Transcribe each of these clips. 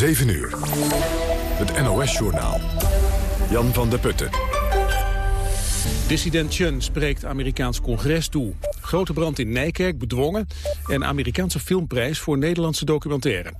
7 uur. Het NOS-journaal. Jan van der Putten. Dissident Chun spreekt Amerikaans congres toe. Grote brand in Nijkerk bedwongen en Amerikaanse filmprijs voor Nederlandse documentaire.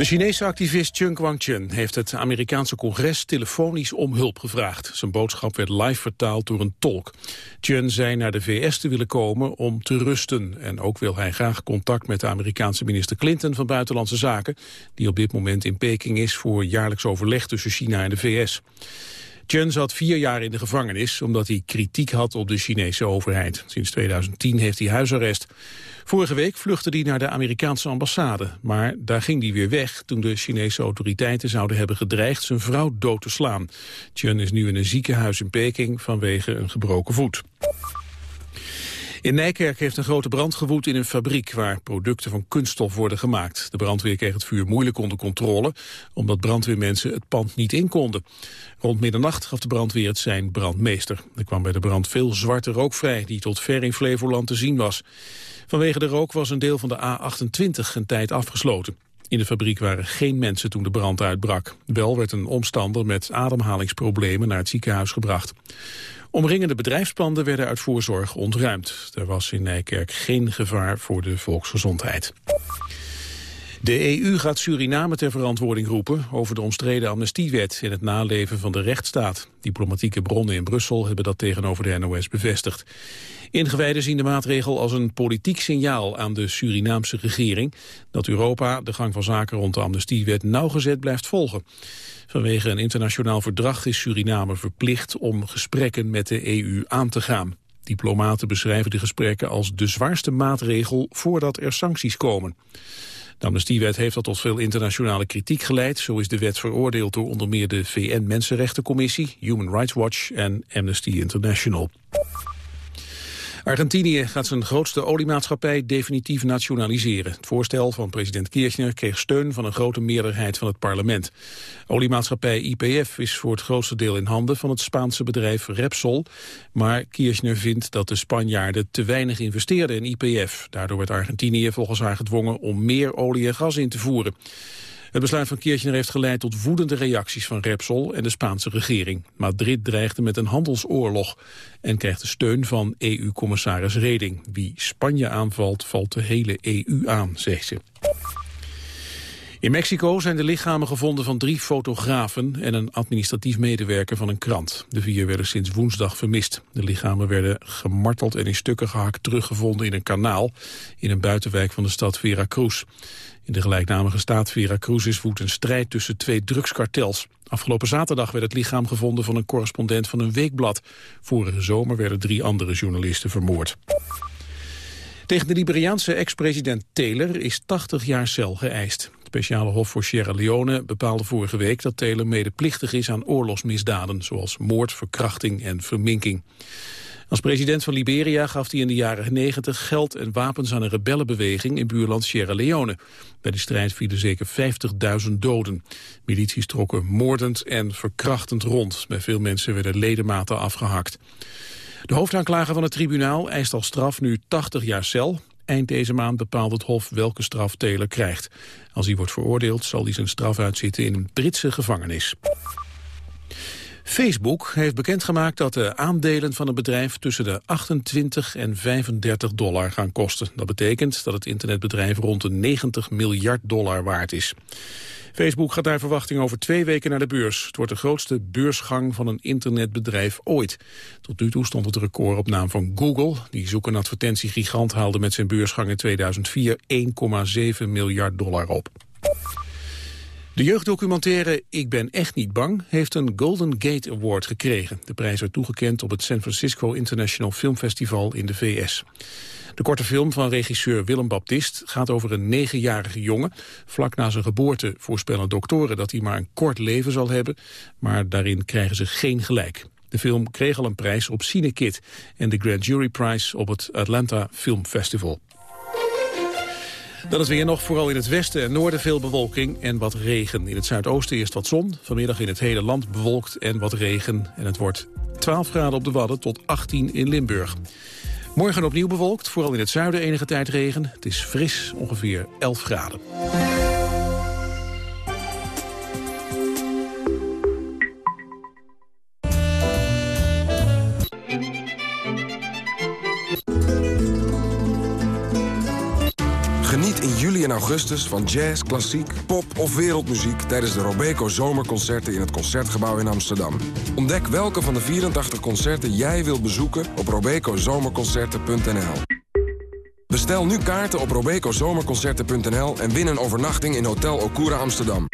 De Chinese activist Chun Guangchun heeft het Amerikaanse congres telefonisch om hulp gevraagd. Zijn boodschap werd live vertaald door een tolk. Chun zei naar de VS te willen komen om te rusten. En ook wil hij graag contact met de Amerikaanse minister Clinton van Buitenlandse Zaken... die op dit moment in Peking is voor jaarlijks overleg tussen China en de VS. Chen zat vier jaar in de gevangenis omdat hij kritiek had op de Chinese overheid. Sinds 2010 heeft hij huisarrest. Vorige week vluchtte hij naar de Amerikaanse ambassade. Maar daar ging hij weer weg toen de Chinese autoriteiten zouden hebben gedreigd zijn vrouw dood te slaan. Chen is nu in een ziekenhuis in Peking vanwege een gebroken voet. In Nijkerk heeft een grote brand gewoed in een fabriek waar producten van kunststof worden gemaakt. De brandweer kreeg het vuur moeilijk onder controle, omdat brandweermensen het pand niet in konden. Rond middernacht gaf de brandweer het zijn brandmeester. Er kwam bij de brand veel zwarte rook vrij, die tot ver in Flevoland te zien was. Vanwege de rook was een deel van de A28 een tijd afgesloten. In de fabriek waren geen mensen toen de brand uitbrak. Wel werd een omstander met ademhalingsproblemen naar het ziekenhuis gebracht. Omringende bedrijfspanden werden uit voorzorg ontruimd. Er was in Nijkerk geen gevaar voor de volksgezondheid. De EU gaat Suriname ter verantwoording roepen over de omstreden amnestiewet en het naleven van de rechtsstaat. Diplomatieke bronnen in Brussel hebben dat tegenover de NOS bevestigd. Ingewijden zien de maatregel als een politiek signaal aan de Surinaamse regering dat Europa de gang van zaken rond de amnestiewet nauwgezet blijft volgen. Vanwege een internationaal verdrag is Suriname verplicht om gesprekken met de EU aan te gaan. Diplomaten beschrijven de gesprekken als de zwaarste maatregel voordat er sancties komen. De amnestiewet heeft al tot veel internationale kritiek geleid. Zo is de wet veroordeeld door onder meer de VN-Mensenrechtencommissie, Human Rights Watch en Amnesty International. Argentinië gaat zijn grootste oliemaatschappij definitief nationaliseren. Het voorstel van president Kirchner kreeg steun van een grote meerderheid van het parlement. Oliemaatschappij IPF is voor het grootste deel in handen van het Spaanse bedrijf Repsol. Maar Kirchner vindt dat de Spanjaarden te weinig investeerden in IPF. Daardoor werd Argentinië volgens haar gedwongen om meer olie en gas in te voeren. Het besluit van Kirchner heeft geleid tot woedende reacties van Repsol en de Spaanse regering. Madrid dreigde met een handelsoorlog en krijgt de steun van EU-commissaris Reding. Wie Spanje aanvalt, valt de hele EU aan, zegt ze. In Mexico zijn de lichamen gevonden van drie fotografen en een administratief medewerker van een krant. De vier werden sinds woensdag vermist. De lichamen werden gemarteld en in stukken gehakt teruggevonden in een kanaal in een buitenwijk van de stad Veracruz. In de gelijknamige staat Veracruz is woedt een strijd tussen twee drugskartels. Afgelopen zaterdag werd het lichaam gevonden van een correspondent van een weekblad. Vorige zomer werden drie andere journalisten vermoord. Tegen de Liberiaanse ex-president Taylor is 80 jaar cel geëist. Het speciale hof voor Sierra Leone bepaalde vorige week dat Taylor medeplichtig is aan oorlogsmisdaden, zoals moord, verkrachting en verminking. Als president van Liberia gaf hij in de jaren 90 geld en wapens aan een rebellenbeweging in buurland Sierra Leone. Bij de strijd vielen zeker 50.000 doden. Milities trokken moordend en verkrachtend rond. Bij veel mensen werden ledematen afgehakt. De hoofdaanklager van het tribunaal eist als straf nu 80 jaar cel. Eind deze maand bepaalt het Hof welke straf Taylor krijgt. Als hij wordt veroordeeld zal hij zijn straf uitzitten in een Britse gevangenis. Facebook heeft bekendgemaakt dat de aandelen van het bedrijf tussen de 28 en 35 dollar gaan kosten. Dat betekent dat het internetbedrijf rond de 90 miljard dollar waard is. Facebook gaat naar verwachting over twee weken naar de beurs. Het wordt de grootste beursgang van een internetbedrijf ooit. Tot nu toe stond het record op naam van Google. Die zoek- en advertentiegigant haalde met zijn beursgang in 2004 1,7 miljard dollar op. De jeugddocumentaire Ik ben echt niet bang heeft een Golden Gate Award gekregen. De prijs werd toegekend op het San Francisco International Film Festival in de VS. De korte film van regisseur Willem Baptist gaat over een negenjarige jongen. Vlak na zijn geboorte voorspellen doktoren dat hij maar een kort leven zal hebben, maar daarin krijgen ze geen gelijk. De film kreeg al een prijs op Cinekit en de Grand Jury Prize op het Atlanta Film Festival. Dan is weer nog, vooral in het westen en noorden veel bewolking en wat regen. In het zuidoosten eerst wat zon, vanmiddag in het hele land bewolkt en wat regen. En het wordt 12 graden op de Wadden tot 18 in Limburg. Morgen opnieuw bewolkt, vooral in het zuiden enige tijd regen. Het is fris, ongeveer 11 graden. En augustus van jazz, klassiek, pop of wereldmuziek... tijdens de Robeco Zomerconcerten in het Concertgebouw in Amsterdam. Ontdek welke van de 84 concerten jij wilt bezoeken op robecozomerconcerten.nl. Bestel nu kaarten op robecozomerconcerten.nl en win een overnachting in Hotel Okura Amsterdam.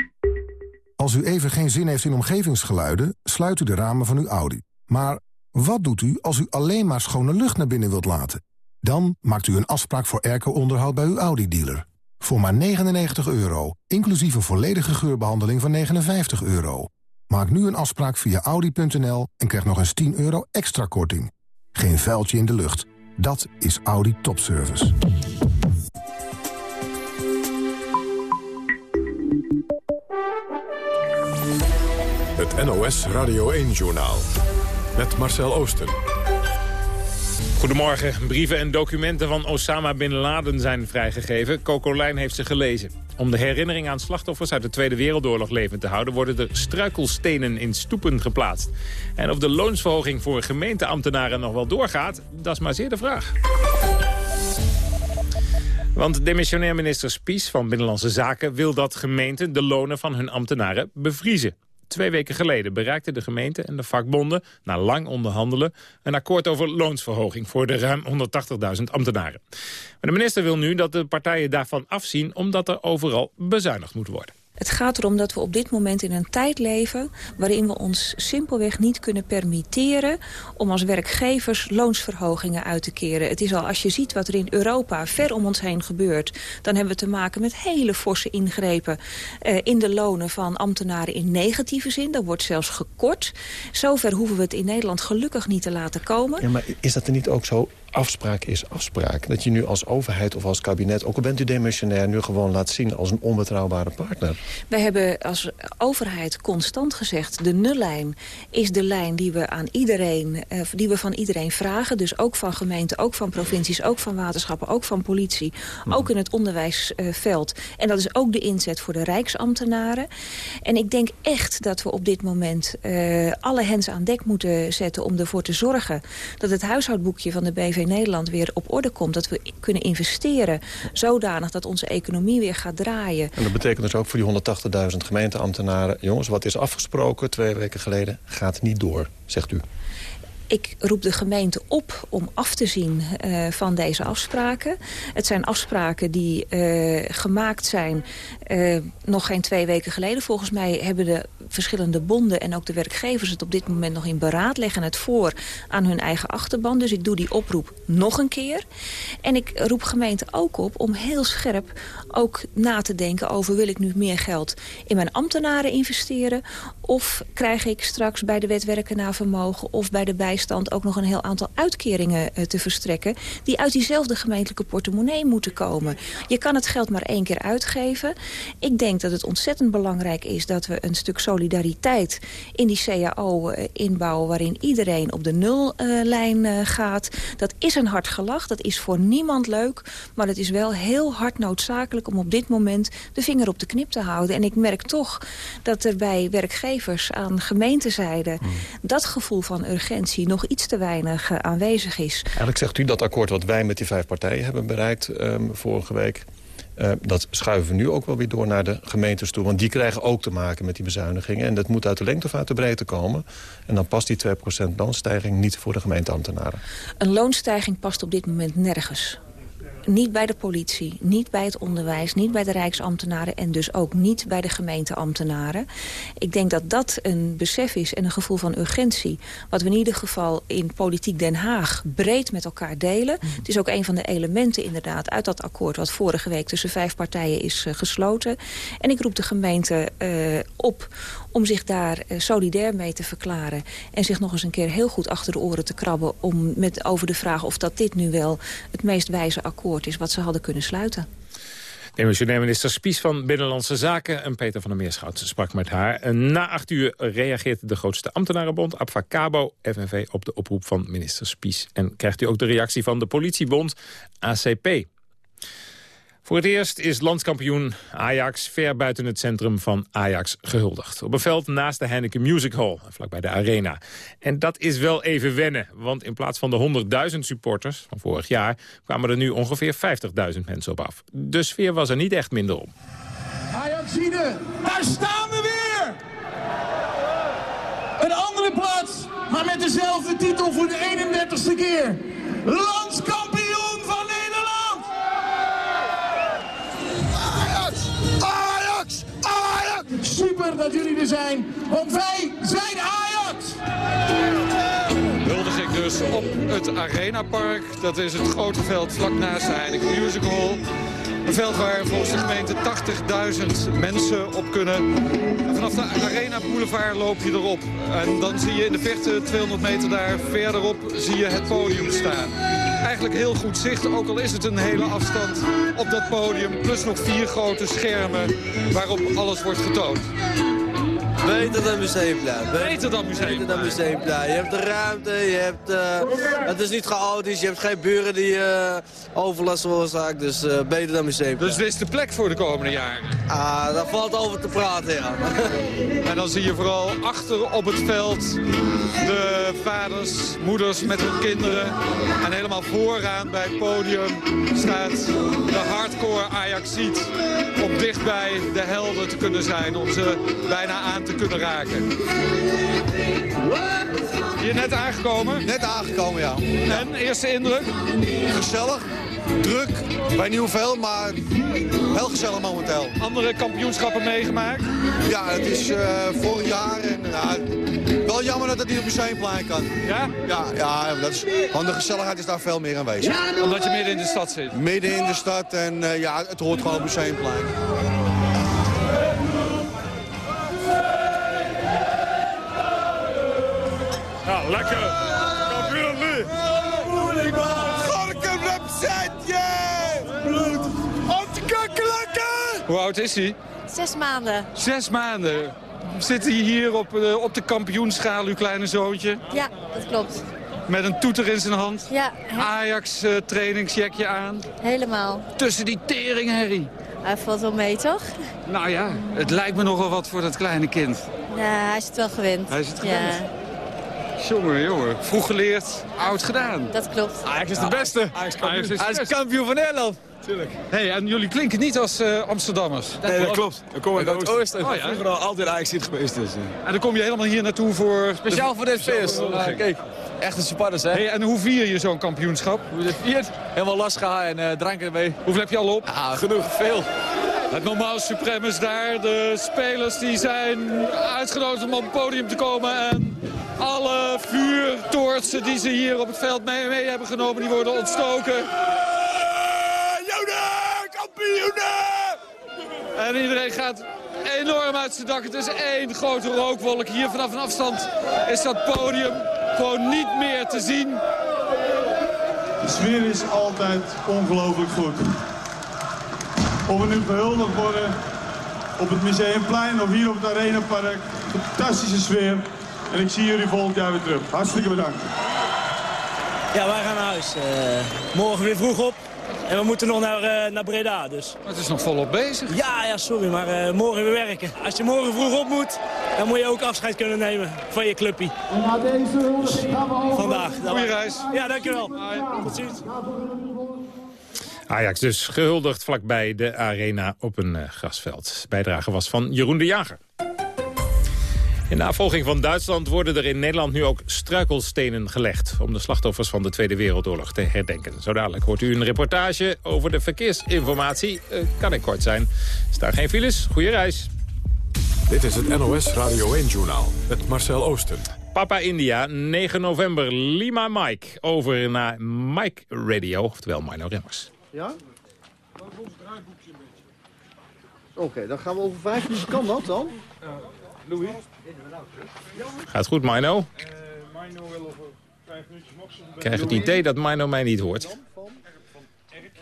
Als u even geen zin heeft in omgevingsgeluiden, sluit u de ramen van uw Audi. Maar wat doet u als u alleen maar schone lucht naar binnen wilt laten? Dan maakt u een afspraak voor airco-onderhoud bij uw Audi-dealer. Voor maar 99 euro, inclusief een volledige geurbehandeling van 59 euro. Maak nu een afspraak via Audi.nl en krijg nog eens 10 euro extra korting. Geen vuiltje in de lucht. Dat is Audi Topservice. Het NOS Radio 1-journaal. Met Marcel Oosten. Goedemorgen. Brieven en documenten van Osama Bin Laden zijn vrijgegeven. Coco heeft ze gelezen. Om de herinnering aan slachtoffers uit de Tweede Wereldoorlog levend te houden... worden er struikelstenen in stoepen geplaatst. En of de loonsverhoging voor gemeenteambtenaren nog wel doorgaat... dat is maar zeer de vraag. Want demissionair minister Spies van Binnenlandse Zaken wil dat gemeenten de lonen van hun ambtenaren bevriezen. Twee weken geleden bereikten de gemeente en de vakbonden... na lang onderhandelen een akkoord over loonsverhoging... voor de ruim 180.000 ambtenaren. Maar de minister wil nu dat de partijen daarvan afzien... omdat er overal bezuinigd moet worden. Het gaat erom dat we op dit moment in een tijd leven... waarin we ons simpelweg niet kunnen permitteren... om als werkgevers loonsverhogingen uit te keren. Het is al, als je ziet wat er in Europa ver om ons heen gebeurt... dan hebben we te maken met hele forse ingrepen... Eh, in de lonen van ambtenaren in negatieve zin. Dat wordt zelfs gekort. Zover hoeven we het in Nederland gelukkig niet te laten komen. Ja, maar is dat er niet ook zo afspraak is afspraak. Dat je nu als overheid of als kabinet, ook al bent u demissionair... nu gewoon laat zien als een onbetrouwbare partner. Wij hebben als overheid constant gezegd... de nullijn is de lijn die we, aan iedereen, eh, die we van iedereen vragen. Dus ook van gemeenten, ook van provincies, ook van waterschappen... ook van politie, hmm. ook in het onderwijsveld. en dat is ook de inzet voor de rijksambtenaren. En ik denk echt dat we op dit moment uh, alle hens aan dek moeten zetten... om ervoor te zorgen dat het huishoudboekje van de BV Nederland weer op orde komt. Dat we kunnen investeren zodanig dat onze economie weer gaat draaien. En dat betekent dus ook voor die 180.000 gemeenteambtenaren... jongens, wat is afgesproken twee weken geleden gaat niet door, zegt u. Ik roep de gemeente op om af te zien uh, van deze afspraken. Het zijn afspraken die uh, gemaakt zijn uh, nog geen twee weken geleden. Volgens mij hebben de verschillende bonden en ook de werkgevers het op dit moment nog in beraad. Leggen het voor aan hun eigen achterban. Dus ik doe die oproep nog een keer. En ik roep gemeenten ook op om heel scherp ook na te denken over... wil ik nu meer geld in mijn ambtenaren investeren... of krijg ik straks bij de wet werken naar vermogen... of bij de bijstand ook nog een heel aantal uitkeringen uh, te verstrekken... die uit diezelfde gemeentelijke portemonnee moeten komen. Je kan het geld maar één keer uitgeven. Ik denk dat het ontzettend belangrijk is dat we een stuk solidariteit... in die CAO uh, inbouwen waarin iedereen op de nullijn uh, gaat. Dat is een hard gelach, dat is voor niemand leuk... maar het is wel heel hard noodzakelijk om op dit moment de vinger op de knip te houden. En ik merk toch dat er bij werkgevers aan gemeentezijde... Hmm. dat gevoel van urgentie nog iets te weinig uh, aanwezig is. Eigenlijk zegt u dat akkoord wat wij met die vijf partijen hebben bereikt um, vorige week... Uh, dat schuiven we nu ook wel weer door naar de gemeentes toe. Want die krijgen ook te maken met die bezuinigingen. En dat moet uit de lengte of uit de breedte komen. En dan past die 2% loonstijging niet voor de gemeenteambtenaren. Een loonstijging past op dit moment nergens niet bij de politie, niet bij het onderwijs, niet bij de rijksambtenaren... en dus ook niet bij de gemeenteambtenaren. Ik denk dat dat een besef is en een gevoel van urgentie... wat we in ieder geval in Politiek Den Haag breed met elkaar delen. Mhm. Het is ook een van de elementen inderdaad uit dat akkoord... wat vorige week tussen vijf partijen is uh, gesloten. En ik roep de gemeente uh, op om zich daar uh, solidair mee te verklaren... en zich nog eens een keer heel goed achter de oren te krabben... Om met, over de vraag of dat dit nu wel het meest wijze akkoord is wat ze hadden kunnen sluiten. Emotioneel minister Spies van Binnenlandse Zaken en Peter van der Meerschout sprak met haar. Na acht uur reageert de grootste ambtenarenbond, Abfacabo, FNV, op de oproep van minister Spies. En krijgt u ook de reactie van de politiebond, ACP. Voor het eerst is landskampioen Ajax ver buiten het centrum van Ajax gehuldigd. Op een veld naast de Heineken Music Hall, vlakbij de Arena. En dat is wel even wennen, want in plaats van de 100.000 supporters van vorig jaar... kwamen er nu ongeveer 50.000 mensen op af. De sfeer was er niet echt minder om. Ajaxide, daar staan we weer! Een andere plaats, maar met dezelfde titel voor de 31ste keer. Landskampioen! Dat jullie er zijn, want wij zijn Ajax! Huldig ik dus op het Arenapark. Dat is het grote veld vlak naast de Heineken Music Hall. Een veld waar volgens de gemeente 80.000 mensen op kunnen. En vanaf de Arena Boulevard loop je erop. En dan zie je in de verte, 200 meter daar verderop, zie je het podium staan. Eigenlijk heel goed zicht, ook al is het een hele afstand op dat podium. Plus nog vier grote schermen waarop alles wordt getoond. Beter dan Museumplein. Beter dan Museumplein. Beter dan Museumplein. Je hebt de ruimte, je hebt, uh, het is niet chaotisch, je hebt geen buren die uh, overlast veroorzaken. Dus uh, beter dan Museumplein. Dus dit is de plek voor de komende jaren? Ah, daar valt over te praten, ja. en dan zie je vooral achter op het veld de vaders, moeders met hun kinderen. En helemaal vooraan bij het podium staat de hardcore Ajaxiet om dichtbij de helden te kunnen zijn. Om ze bijna aan te kunnen raken. Hier net aangekomen? Net aangekomen, ja. En, eerste indruk? Gezellig, druk, bij Nieuwveld, maar heel gezellig momenteel. Andere kampioenschappen meegemaakt? Ja, het is uh, vorig jaar en uh, wel jammer dat het niet op Museumplein kan. Ja? Ja, ja dat is, want de gezelligheid is daar veel meer aanwezig. Omdat je midden in de stad zit? Midden in de stad en uh, ja, het hoort gewoon op Museumplein. Ja, lekker. Represent, yeah! Bloed. Hoe oud is hij? Zes maanden. Zes maanden. Zit hij hier op, uh, op de kampioenschaal, uw kleine zoontje? Ja, dat klopt. Met een toeter in zijn hand? Ja. Ajax uh, trainingsjackje aan? Helemaal. Tussen die tering, Harry. Hij valt wel mee, toch? Nou ja, het lijkt me nogal wat voor dat kleine kind. Ja, hij is het wel gewend. Hij is het gewend. Ja. Jongen, jongen. Vroeg geleerd, oud gedaan. Dat klopt. Ajax is de beste. Ajax, Ajax is, kampioen van Nederland. Tuurlijk. Hey, en jullie klinken niet als uh, Amsterdammers. nee, dat klopt. We komen uit het oosten. Oh, ja. Vroeger al altijd Ajax geweest. Dus, uh. En dan kom je helemaal hier naartoe voor... Speciaal voor dit feest. Uh, kijk, echte supporters, hè. Hey, en hoe vier je zo'n kampioenschap? Hoe je viert? Helemaal last gaan en uh, drank erbij. Hoeveel heb je al op? Ah, genoeg, veel. Het normaal supreme is daar. De spelers die zijn uitgenodigd om op het podium te komen. En alle vuurtoortsen die ze hier op het veld mee, mee hebben genomen, die worden ontstoken. Joden, kampioenen! En iedereen gaat enorm uit zijn dak. Het is één grote rookwolk. Hier vanaf een afstand is dat podium gewoon niet meer te zien. De sfeer is altijd ongelooflijk goed. Of we nu gehuldigd worden op het Museumplein of hier op het Arenapark. Fantastische sfeer. En ik zie jullie volgend jaar weer terug. Hartstikke bedankt. Ja, wij gaan naar huis. Uh, morgen weer vroeg op. En we moeten nog naar, uh, naar Breda, dus. Maar het is nog volop bezig. Ja, ja sorry, maar uh, morgen weer werken. Als je morgen vroeg op moet, dan moet je ook afscheid kunnen nemen van je clubpie. Dus, vandaag. Goeie reis. Ja, dankjewel. Tot ziens. Ajax dus gehuldigd vlakbij de arena op een uh, grasveld. Bijdrage was van Jeroen de Jager. In navolging van Duitsland worden er in Nederland nu ook struikelstenen gelegd... om de slachtoffers van de Tweede Wereldoorlog te herdenken. Zo dadelijk hoort u een reportage over de verkeersinformatie. Uh, kan ik kort zijn. Staan geen files. Goeie reis. Dit is het NOS Radio 1-journaal met Marcel Oosten. Papa India, 9 november, Lima Mike. Over naar Mike Radio, oftewel Mino Remmers. Ja? Oké, okay, dan gaan we over vijf minuten. Kan dat dan? Uh, Louis? Gaat goed, Mino? Uh, Mino wil over vijf minuutjes nog. Ik krijg het idee dat Mino mij niet hoort.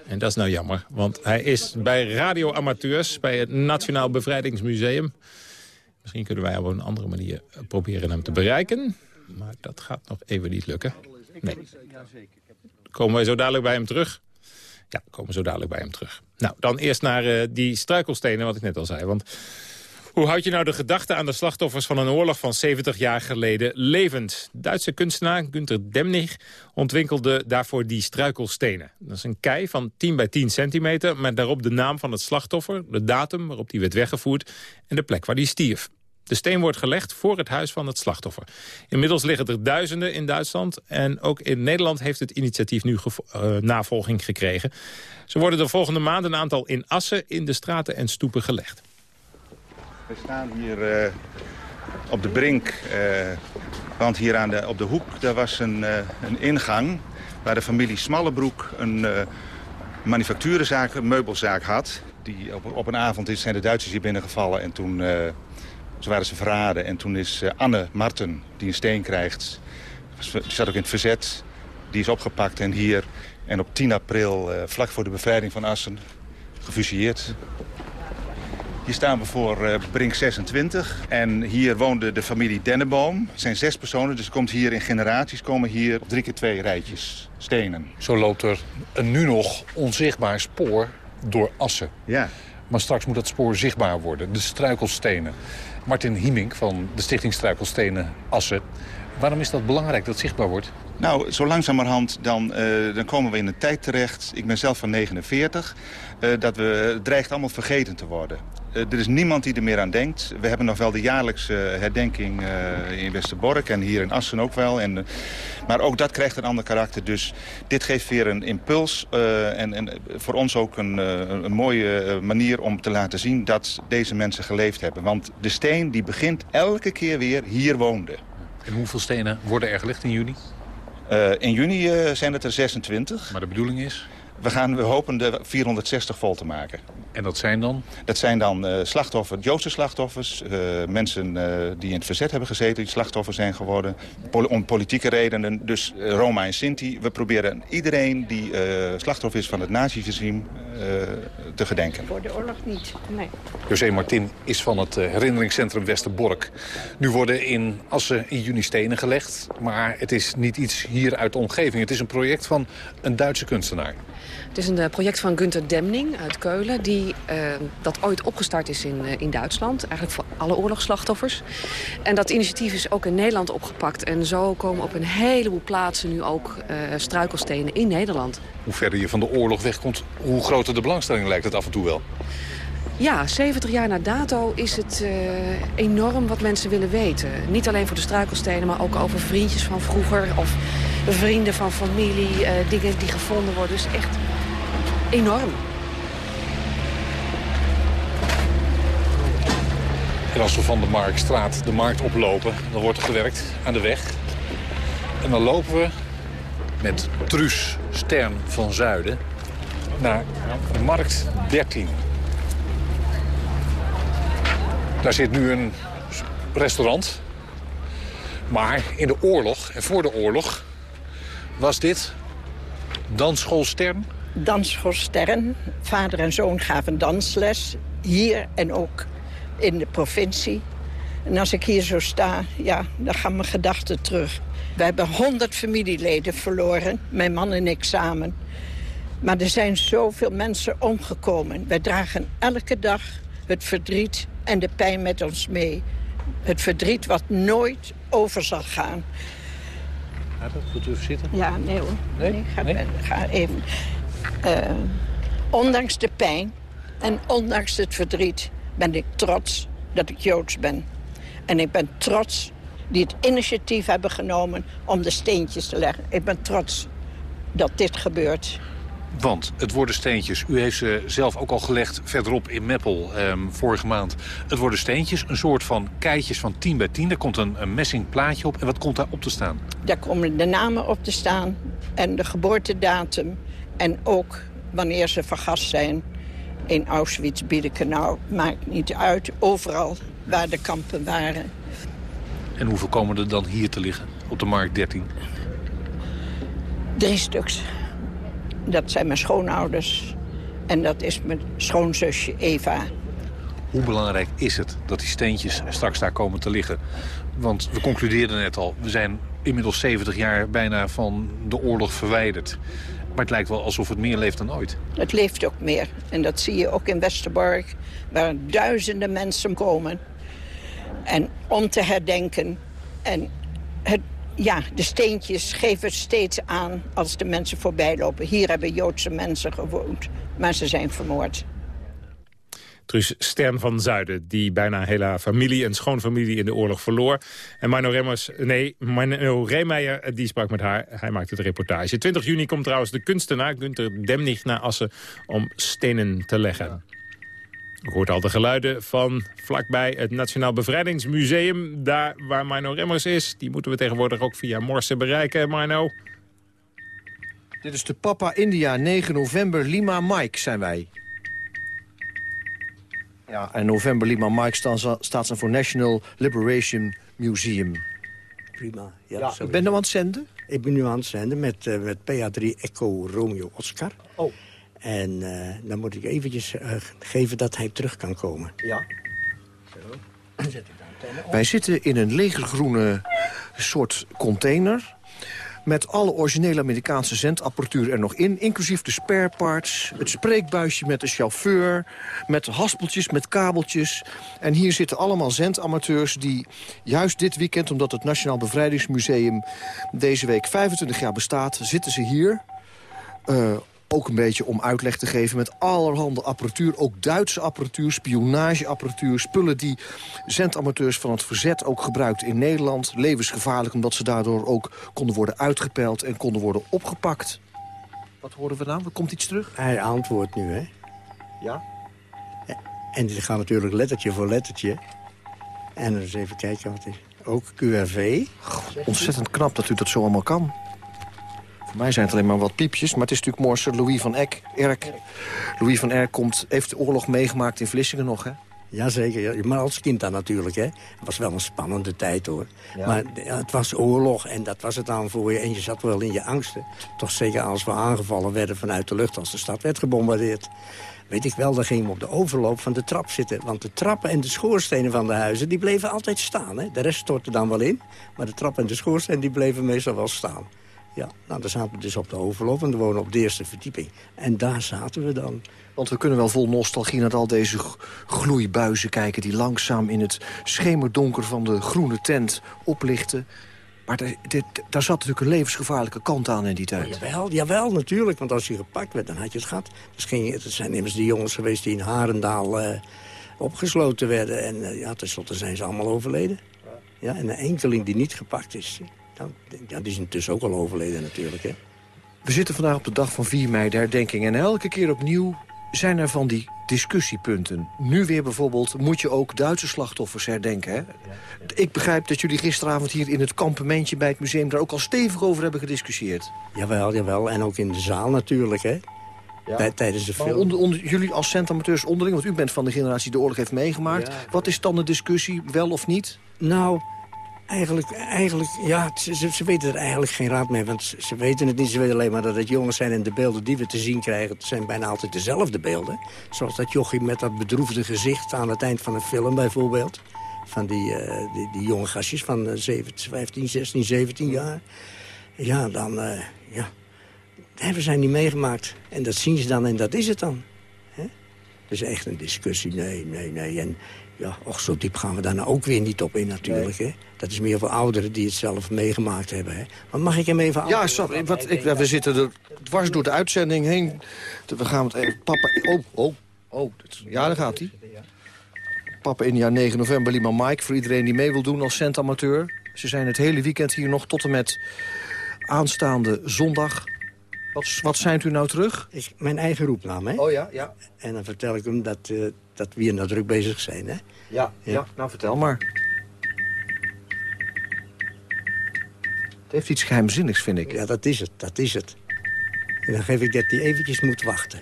En dat is nou jammer, want hij is bij radioamateurs... bij het Nationaal Bevrijdingsmuseum. Misschien kunnen wij op een andere manier proberen hem te bereiken. Maar dat gaat nog even niet lukken. Nee. Komen wij zo dadelijk bij hem terug? Ja, komen we zo dadelijk bij hem terug. Nou, dan eerst naar uh, die struikelstenen, wat ik net al zei. Want hoe houd je nou de gedachte aan de slachtoffers van een oorlog van 70 jaar geleden levend? Duitse kunstenaar Günter Demnig ontwikkelde daarvoor die struikelstenen. Dat is een kei van 10 bij 10 centimeter met daarop de naam van het slachtoffer, de datum waarop die werd weggevoerd en de plek waar die stierf. De steen wordt gelegd voor het huis van het slachtoffer. Inmiddels liggen er duizenden in Duitsland. En ook in Nederland heeft het initiatief nu uh, navolging gekregen. Ze worden de volgende maand een aantal in Assen in de straten en stoepen gelegd. We staan hier uh, op de brink, uh, want hier aan de, op de hoek daar was een, een ingang... waar de familie Smallebroek een manufacturenzaak, een meubelzaak had. Die op, op een avond is, zijn de Duitsers hier binnengevallen en toen ze waren ze verraden. En toen is eh, Anne Marten, die een steen krijgt... die zat ook in het verzet, die is opgepakt en hier... en op 10 april, eh, vlak voor de bevrijding van Assen, gefusilleerd. Hier staan we voor uh, Brink 26. En hier woonde de familie Denneboom. Het zijn zes personen, dus komt hier in generaties... komen hier drie keer twee rijtjes stenen. Zo loopt er een nu nog onzichtbaar spoor door Assen. Ja. Maar straks moet dat spoor zichtbaar worden. De struikelstenen. Martin Hiemink van de Stichting Struikelstenen Assen. Waarom is dat belangrijk dat het zichtbaar wordt? Nou, zo langzamerhand dan, uh, dan komen we in een tijd terecht. Ik ben zelf van 49. Uh, dat we, het dreigt allemaal vergeten te worden. Uh, er is niemand die er meer aan denkt. We hebben nog wel de jaarlijkse herdenking in Westerbork en hier in Assen ook wel. En, maar ook dat krijgt een ander karakter. Dus dit geeft weer een impuls en, en voor ons ook een, een mooie manier om te laten zien dat deze mensen geleefd hebben. Want de steen die begint elke keer weer hier woonde. En hoeveel stenen worden er gelegd in juni? Uh, in juni uh, zijn het er 26. Maar de bedoeling is? We, gaan, we hopen de 460 vol te maken. En dat zijn dan? Dat zijn dan uh, slachtoffers, Joodse slachtoffers. mensen die in het verzet hebben gezeten, die slachtoffer zijn geworden. Pol om politieke redenen. Dus Roma en Sinti. We proberen iedereen die slachtoffer is van het naziregime te gedenken. Voor de oorlog niet, nee. José Martin is van het herinneringscentrum Westerbork. Nu worden in Assen in juni stenen gelegd. Maar het is niet iets hier uit de omgeving. Het is een project van een Duitse kunstenaar. Het is een project van Günther Demning uit Keulen... die uh, dat ooit opgestart is in, uh, in Duitsland. Eigenlijk voor alle oorlogsslachtoffers. En dat initiatief is ook in Nederland opgepakt. En zo komen op een heleboel plaatsen nu ook uh, struikelstenen in Nederland. Hoe verder je van de oorlog wegkomt, hoe groter de belangstelling lijkt het af en toe wel. Ja, 70 jaar na dato is het uh, enorm wat mensen willen weten. Niet alleen voor de struikelstenen, maar ook over vriendjes van vroeger... of vrienden van familie, uh, dingen die gevonden worden. Dus echt enorm. En als we van de Marktstraat de markt oplopen, dan wordt er gewerkt aan de weg. En dan lopen we met Truus Stern van Zuiden naar Markt 13. Daar zit nu een restaurant. Maar in de oorlog en voor de oorlog was dit dansschool Stern? Dansschool Stern. Vader en zoon gaven dansles. Hier en ook in de provincie. En als ik hier zo sta, ja, dan gaan mijn gedachten terug. We hebben honderd familieleden verloren, mijn man en ik samen. Maar er zijn zoveel mensen omgekomen. Wij dragen elke dag het verdriet en de pijn met ons mee. Het verdriet wat nooit over zal gaan. Ja, dat moet even zitten. Ja, nee hoor. Nee? nee ga, nee? ga even. Uh, ondanks de pijn en ondanks het verdriet ben ik trots dat ik Joods ben. En ik ben trots die het initiatief hebben genomen om de steentjes te leggen. Ik ben trots dat dit gebeurt. Want het worden steentjes. U heeft ze zelf ook al gelegd verderop in Meppel um, vorige maand. Het worden steentjes, een soort van keitjes van 10 bij 10. Daar komt een, een messing plaatje op. En wat komt daar op te staan? Daar komen de namen op te staan en de geboortedatum. En ook wanneer ze vergast zijn in Auschwitz, Birkenau. Maakt niet uit, overal waar de kampen waren. En hoeveel komen er dan hier te liggen op de markt 13? Drie stuks. Dat zijn mijn schoonouders. En dat is mijn schoonzusje Eva. Hoe belangrijk is het dat die steentjes straks daar komen te liggen? Want we concludeerden net al, we zijn inmiddels 70 jaar bijna van de oorlog verwijderd. Maar het lijkt wel alsof het meer leeft dan ooit. Het leeft ook meer. En dat zie je ook in Westerbork, waar duizenden mensen komen. En om te herdenken. En het, ja, de steentjes geven steeds aan als de mensen voorbij lopen. Hier hebben Joodse mensen gewoond, maar ze zijn vermoord. Truus Stern van Zuiden, die bijna hele familie en schoonfamilie in de oorlog verloor. En Mino Remmers, nee, Mino die sprak met haar. Hij maakte de reportage. 20 juni komt trouwens de kunstenaar Gunther Demnig naar Assen om stenen te leggen. U hoort al de geluiden van vlakbij het Nationaal Bevrijdingsmuseum. Daar waar Mino Remmers is, die moeten we tegenwoordig ook via Morse bereiken. Mino? Dit is de Papa India 9 november Lima Mike zijn wij. Ja, en november Lima Mike staat, staat voor National Liberation Museum. Prima. Ja, sorry. bent nu aan het zenden? Ik ben nu aan het zenden met, eh, met PA3 Echo Romeo Oscar. Oh. En eh, dan moet ik eventjes eh, geven dat hij terug kan komen. Ja. Zo. Dan zet ik de antenne op. Wij zitten in een legergroene soort container... met alle originele Amerikaanse zendapparatuur er nog in... inclusief de spare parts, het spreekbuisje met de chauffeur... met haspeltjes, met kabeltjes. En hier zitten allemaal zendamateurs die juist dit weekend... omdat het Nationaal Bevrijdingsmuseum deze week 25 jaar bestaat... zitten ze hier... Eh, ook een beetje om uitleg te geven met allerhande apparatuur. Ook Duitse apparatuur, spionageapparatuur. Spullen die zendamateurs van het verzet ook gebruikt in Nederland. Levensgevaarlijk omdat ze daardoor ook konden worden uitgepeild en konden worden opgepakt. Wat horen we nou? Er komt iets terug? Hij antwoordt nu, hè? Ja? En dit gaat natuurlijk lettertje voor lettertje. En dan eens even kijken wat is. Ook QRV. Ontzettend knap dat u dat zo allemaal kan. Voor mij zijn het alleen maar wat piepjes, maar het is natuurlijk Morse. Louis van Eck, Erk. Louis van Erk komt, heeft de oorlog meegemaakt in Vlissingen nog, hè? Jazeker, ja. maar als kind dan natuurlijk. Hè. Het was wel een spannende tijd hoor. Ja. Maar het was oorlog en dat was het dan voor je. En je zat wel in je angsten. Toch zeker als we aangevallen werden vanuit de lucht... als de stad werd gebombardeerd. Weet ik wel, dan gingen we op de overloop van de trap zitten. Want de trappen en de schoorstenen van de huizen... die bleven altijd staan. Hè. De rest stortte dan wel in. Maar de trap en de schoorsteen die bleven meestal wel staan. Ja, nou, dan zaten we dus op de overloop en we wonen op de eerste verdieping. En daar zaten we dan. Want we kunnen wel vol nostalgie naar al deze gloeibuizen kijken... die langzaam in het schemerdonker van de groene tent oplichten. Maar daar- dit- daar zat natuurlijk een levensgevaarlijke kant aan in die tijd. Jawel, jawel, natuurlijk. Want als je gepakt werd, dan had je het gehad. Dus ging, je- het zijn immers die jongens geweest die in Harendaal eh, opgesloten werden. En eh, ja, tenslotte zijn ze allemaal overleden. Ja, en de enkeling die niet gepakt is, dan, ja, die is intussen ook al overleden natuurlijk. Hè. We zitten vandaag op de dag van 4 mei, de herdenking. En elke keer opnieuw zijn er van die discussiepunten. Nu weer bijvoorbeeld moet je ook Duitse slachtoffers herdenken. Hè? Ik begrijp dat jullie gisteravond hier in het kampementje bij het museum... daar ook al stevig over hebben gediscussieerd. Jawel, jawel. En ook in de zaal natuurlijk, hè. Bij- tijdens de Maar film. onder, onder, jullie als centamateurs onderling, want u bent van de generatie die de oorlog heeft meegemaakt. Ja. Wat is dan de discussie, wel of niet? Nou, eigenlijk, eigenlijk ja, ze, ze- weten er eigenlijk geen raad mee. Want ze, weten het niet, ze weten alleen maar dat het jongens zijn... en de beelden die we te zien krijgen, zijn bijna altijd dezelfde beelden. Zoals dat jochie met dat bedroefde gezicht aan het eind van een film bijvoorbeeld. Van die, eh, die, die jonge gastjes van 17, 15, 16, 17 jaar. Ja, dan, eh, ja, dat hebben zij niet meegemaakt. En dat zien ze dan en dat is het dan. Hè? Dus echt een discussie, nee, nee, nee. En ja, och, zo diep gaan we daar nou ook weer niet op in natuurlijk. Hè? Dat is meer voor ouderen die het zelf meegemaakt hebben. Hè? Maar mag ik hem even... Ja, sorry, wat, ik, we zitten er dwars door de uitzending heen. We gaan het even... Papa... Oh, oh, oh. Ja, daar gaat hij. Papa India 9 november, Lima Mike. Voor iedereen die mee wil doen als centamateur. Ze zijn het hele weekend hier nog tot en met aanstaande zondag. Wat, wat zijn u nou terug? Is mijn eigen roepnaam, hè? Oh ja, ja. En dan vertel ik hem dat, eh, dat we hier nou druk bezig zijn, hè? Ja, ja. nou vertel maar. Het heeft iets geheimzinnigs, vind ik. Ja, dat is het, dat is het. En dan geef ik dat hij eventjes moet wachten.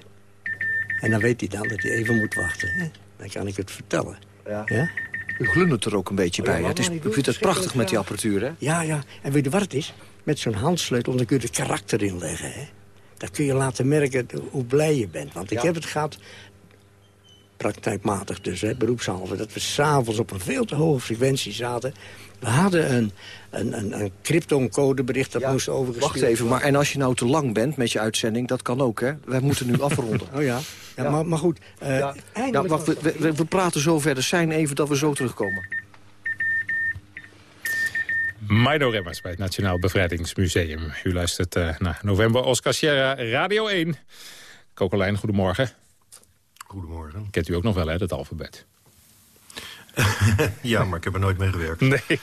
En dan weet hij dan dat hij even moet wachten. Hè? Dan kan ik het vertellen. Ja. Ja? U glundert er ook een beetje Oh ja, bij. hè? wat Het is, ik vind het prachtig met die apparatuur, hè? Ja, ja. En weet je wat het is? Met zo'n handsleutel dan kun je er karakter in leggen, hè? dan kun je laten merken hoe blij je bent. Want ik heb het gehad, praktijkmatig dus, hè, beroepshalve... dat we s'avonds op een veel te hoge frequentie zaten. We hadden een, een, een, een crypton-codebericht dat moest overgestuurd Wacht even, maar en als je nou te lang bent met je uitzending, dat kan ook, hè? Wij moeten nu afronden. Oh ja, ja, Maar, maar goed. eh, Ja, eindelijk wacht, we, we praten zo verder. Zijn even dat we zo terugkomen. Maido Remmers bij het Nationaal Bevrijdingsmuseum. U luistert eh, naar November Oscar Sierra Radio 1. Kokolijn, goedemorgen. Goedemorgen. Kent u ook nog wel, hè, dat alfabet? Ja, maar ik heb er nooit mee gewerkt. Nee,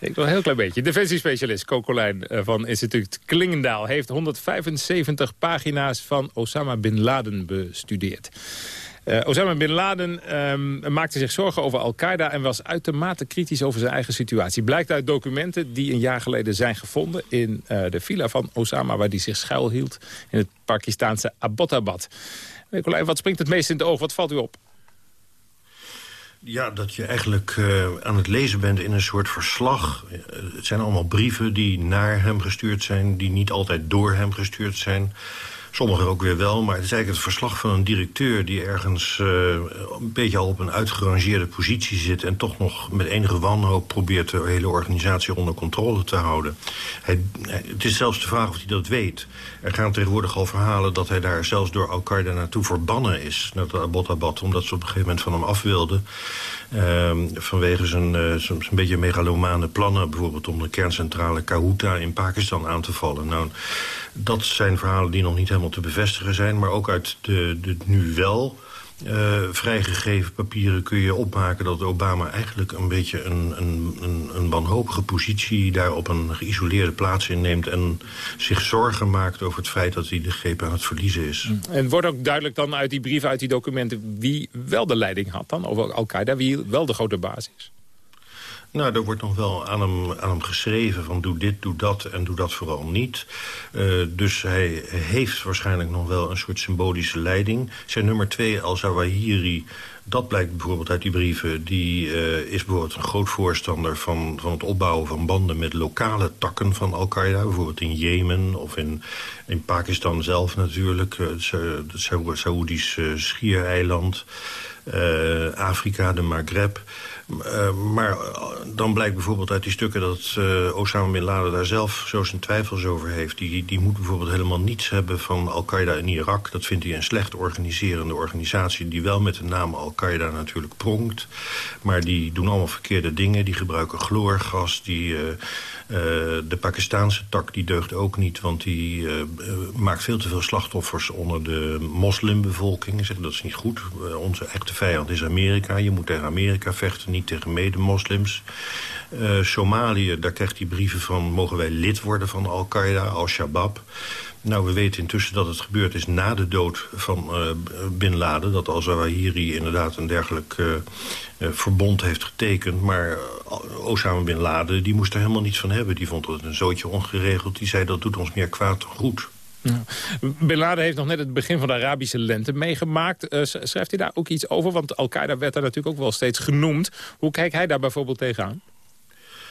ik wil een heel klein beetje. Defensiespecialist Kokolijn eh, van instituut Klingendaal... heeft 175 pagina's van Osama Bin Laden bestudeerd. Eh, Osama Bin Laden ehm, maakte zich zorgen over Al-Qaeda... en was uitermate kritisch over zijn eigen situatie. Blijkt uit documenten die een jaar geleden zijn gevonden... in eh, de villa van Osama, waar hij zich schuilhield... in het Pakistaanse Abbottabad. Colijn, wat springt het meest in het oog? Wat valt u op? Ja, dat je eigenlijk eh, aan het lezen bent in een soort verslag. Eh, het zijn allemaal brieven die naar hem gestuurd zijn... die niet altijd door hem gestuurd zijn. Sommigen ook weer wel, maar het is eigenlijk het verslag van een directeur... die ergens eh, een beetje al op een uitgerangeerde positie zit... en toch nog met enige wanhoop probeert de hele organisatie onder controle te houden. Hij- het is zelfs de vraag of hij dat weet. Er gaan tegenwoordig al verhalen dat hij daar zelfs door Al-Qaeda naartoe verbannen is... naar Abbottabad, omdat ze op een gegeven moment van hem af wilden... Ehm, vanwege zijn, eh, zijn, zijn beetje megalomane plannen... bijvoorbeeld om de kerncentrale Kahuta in Pakistan aan te vallen. Nou, dat zijn verhalen die nog niet helemaal te bevestigen zijn... maar ook uit de, de nu wel eh, vrijgegeven papieren kun je opmaken... dat Obama eigenlijk een beetje een, een, een, een wanhopige positie... daar op een geïsoleerde plaats inneemt... en zich zorgen maakt over het feit dat hij de greep aan het verliezen is. En wordt ook duidelijk dan uit die brieven, uit die documenten... wie wel de leiding had dan over Al-Qaeda, wie wel de grote baas is? Nou, er wordt nog wel aan hem, aan hem geschreven van doe dit, doe dat en doe dat vooral niet. Eh, dus hij heeft waarschijnlijk nog wel een soort symbolische leiding. Zijn nummer twee, Al-Zawahiri, dat blijkt bijvoorbeeld uit die brieven... die eh, is bijvoorbeeld een groot voorstander van, van het opbouwen van banden... met lokale takken van Al-Qaeda, bijvoorbeeld in Jemen of in, in Pakistan zelf natuurlijk. eh, het Sa- het Sa- Saoedisch eh, schiereiland, Afrika, de Maghreb... Uh, maar uh, dan blijkt bijvoorbeeld uit die stukken dat uh, Osama Bin Laden daar zelf zo zijn twijfels over heeft. Die, die moet bijvoorbeeld helemaal niets hebben van Al-Qaeda in Irak. Dat vindt hij een slecht organiserende organisatie die wel met de naam Al-Qaeda natuurlijk pronkt. Maar die doen allemaal verkeerde dingen. Die gebruiken chloorgas. Die, de Pakistaanse tak die deugt ook niet, want die maakt veel te veel slachtoffers onder de moslimbevolking. Zeg, dat is niet goed. Onze echte vijand is Amerika. Je moet tegen Amerika vechten, niet tegen mede-moslims. Uh, Somalië, daar krijgt hij brieven van... mogen wij lid worden van Al-Qaeda, Al-Shabaab. Nou, we weten intussen dat het gebeurd is na de dood van uh, Bin Laden... dat al-Zawahiri inderdaad een dergelijk uh, verbond heeft getekend. Maar Osama Bin Laden die moest er helemaal niets van hebben. Die vond het een zootje ongeregeld. Die zei dat doet ons meer kwaad dan goed. Bin Laden heeft nog net het begin van de Arabische lente meegemaakt. Uh, schrijft hij daar ook iets over? Want Al-Qaeda werd daar natuurlijk ook wel steeds genoemd. Hoe kijkt hij daar bijvoorbeeld tegenaan?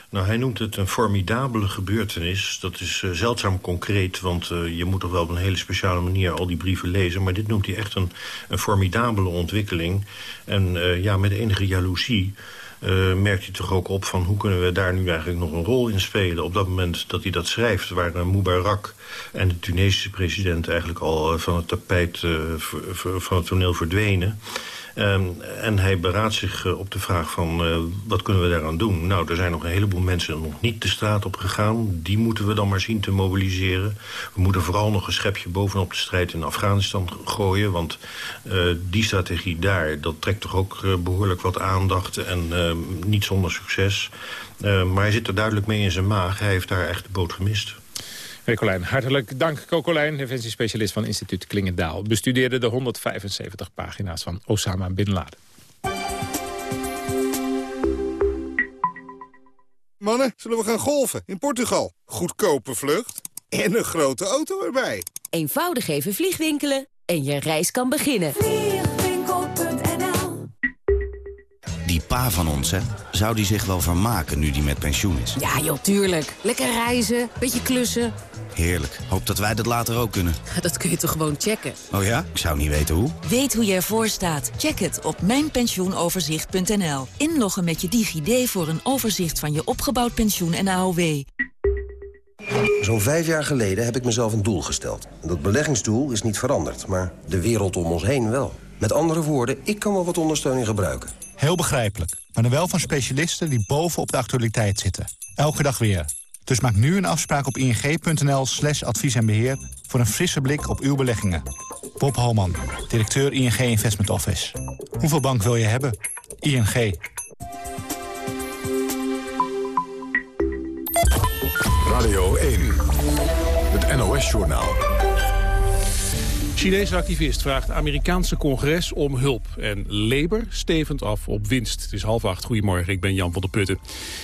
Nou, hij noemt het een formidabele gebeurtenis. Dat is uh, zeldzaam concreet, want uh, je moet toch wel op een hele speciale manier al die brieven lezen. Maar dit noemt hij echt een, een formidabele ontwikkeling. En ja, met enige jaloezie uh, merkt hij toch ook op van hoe kunnen we daar nu eigenlijk nog een rol in spelen. Op dat moment dat hij dat schrijft, waren Mubarak en de Tunesische president eigenlijk al van het tapijt van het toneel verdwenen. Um, en hij beraadt zich uh, op de vraag van uh, wat kunnen we daaraan doen. Nou, er zijn nog een heleboel mensen nog niet de straat op gegaan. Die moeten we dan maar zien te mobiliseren. We moeten vooral nog een schepje bovenop de strijd in Afghanistan gooien. Want uh, die strategie daar, dat trekt toch ook behoorlijk wat aandacht. En niet zonder succes. maar hij zit er duidelijk mee in zijn maag. Hij heeft daar echt de boot gemist. Meneer Colijn, hartelijk dank. Kokolijn, defensiespecialist van instituut Klingendaal... bestudeerde de 175 pagina's van Osama Bin Laden. Mannen, zullen we gaan golven in Portugal? Goedkope vlucht en een grote auto erbij. Eenvoudig even vliegwinkelen en je reis kan beginnen. Die pa van ons, hè? Zou die zich wel vermaken nu die met pensioen is? Ja, joh, tuurlijk. Lekker reizen, beetje klussen. Heerlijk. Hoop dat wij dat later ook kunnen. Dat kun je toch gewoon checken? Oh ja? Ik zou niet weten hoe. Weet hoe je ervoor staat? Check het op mijnpensioenoverzicht.nl. Inloggen met je DigiD voor een overzicht van je opgebouwd pensioen en AOW. Zo'n vijf jaar geleden heb ik mezelf een doel gesteld. Dat beleggingsdoel is niet veranderd, maar de wereld om ons heen wel. Met andere woorden, ik kan wel wat ondersteuning gebruiken. Heel begrijpelijk, maar dan wel van specialisten die bovenop de actualiteit zitten. Elke dag weer. Dus maak nu een afspraak op ing.nl slash advies en beheer... voor een frisse blik op uw beleggingen. Bob Holman, directeur ING Investment Office. Hoeveel bank wil je hebben? ING. Radio 1, het NOS-journaal. Chinese activist vraagt Amerikaanse congres om hulp. En Labour stevend af op winst. Het is half acht. Goedemorgen, ik ben Jan van der Putten.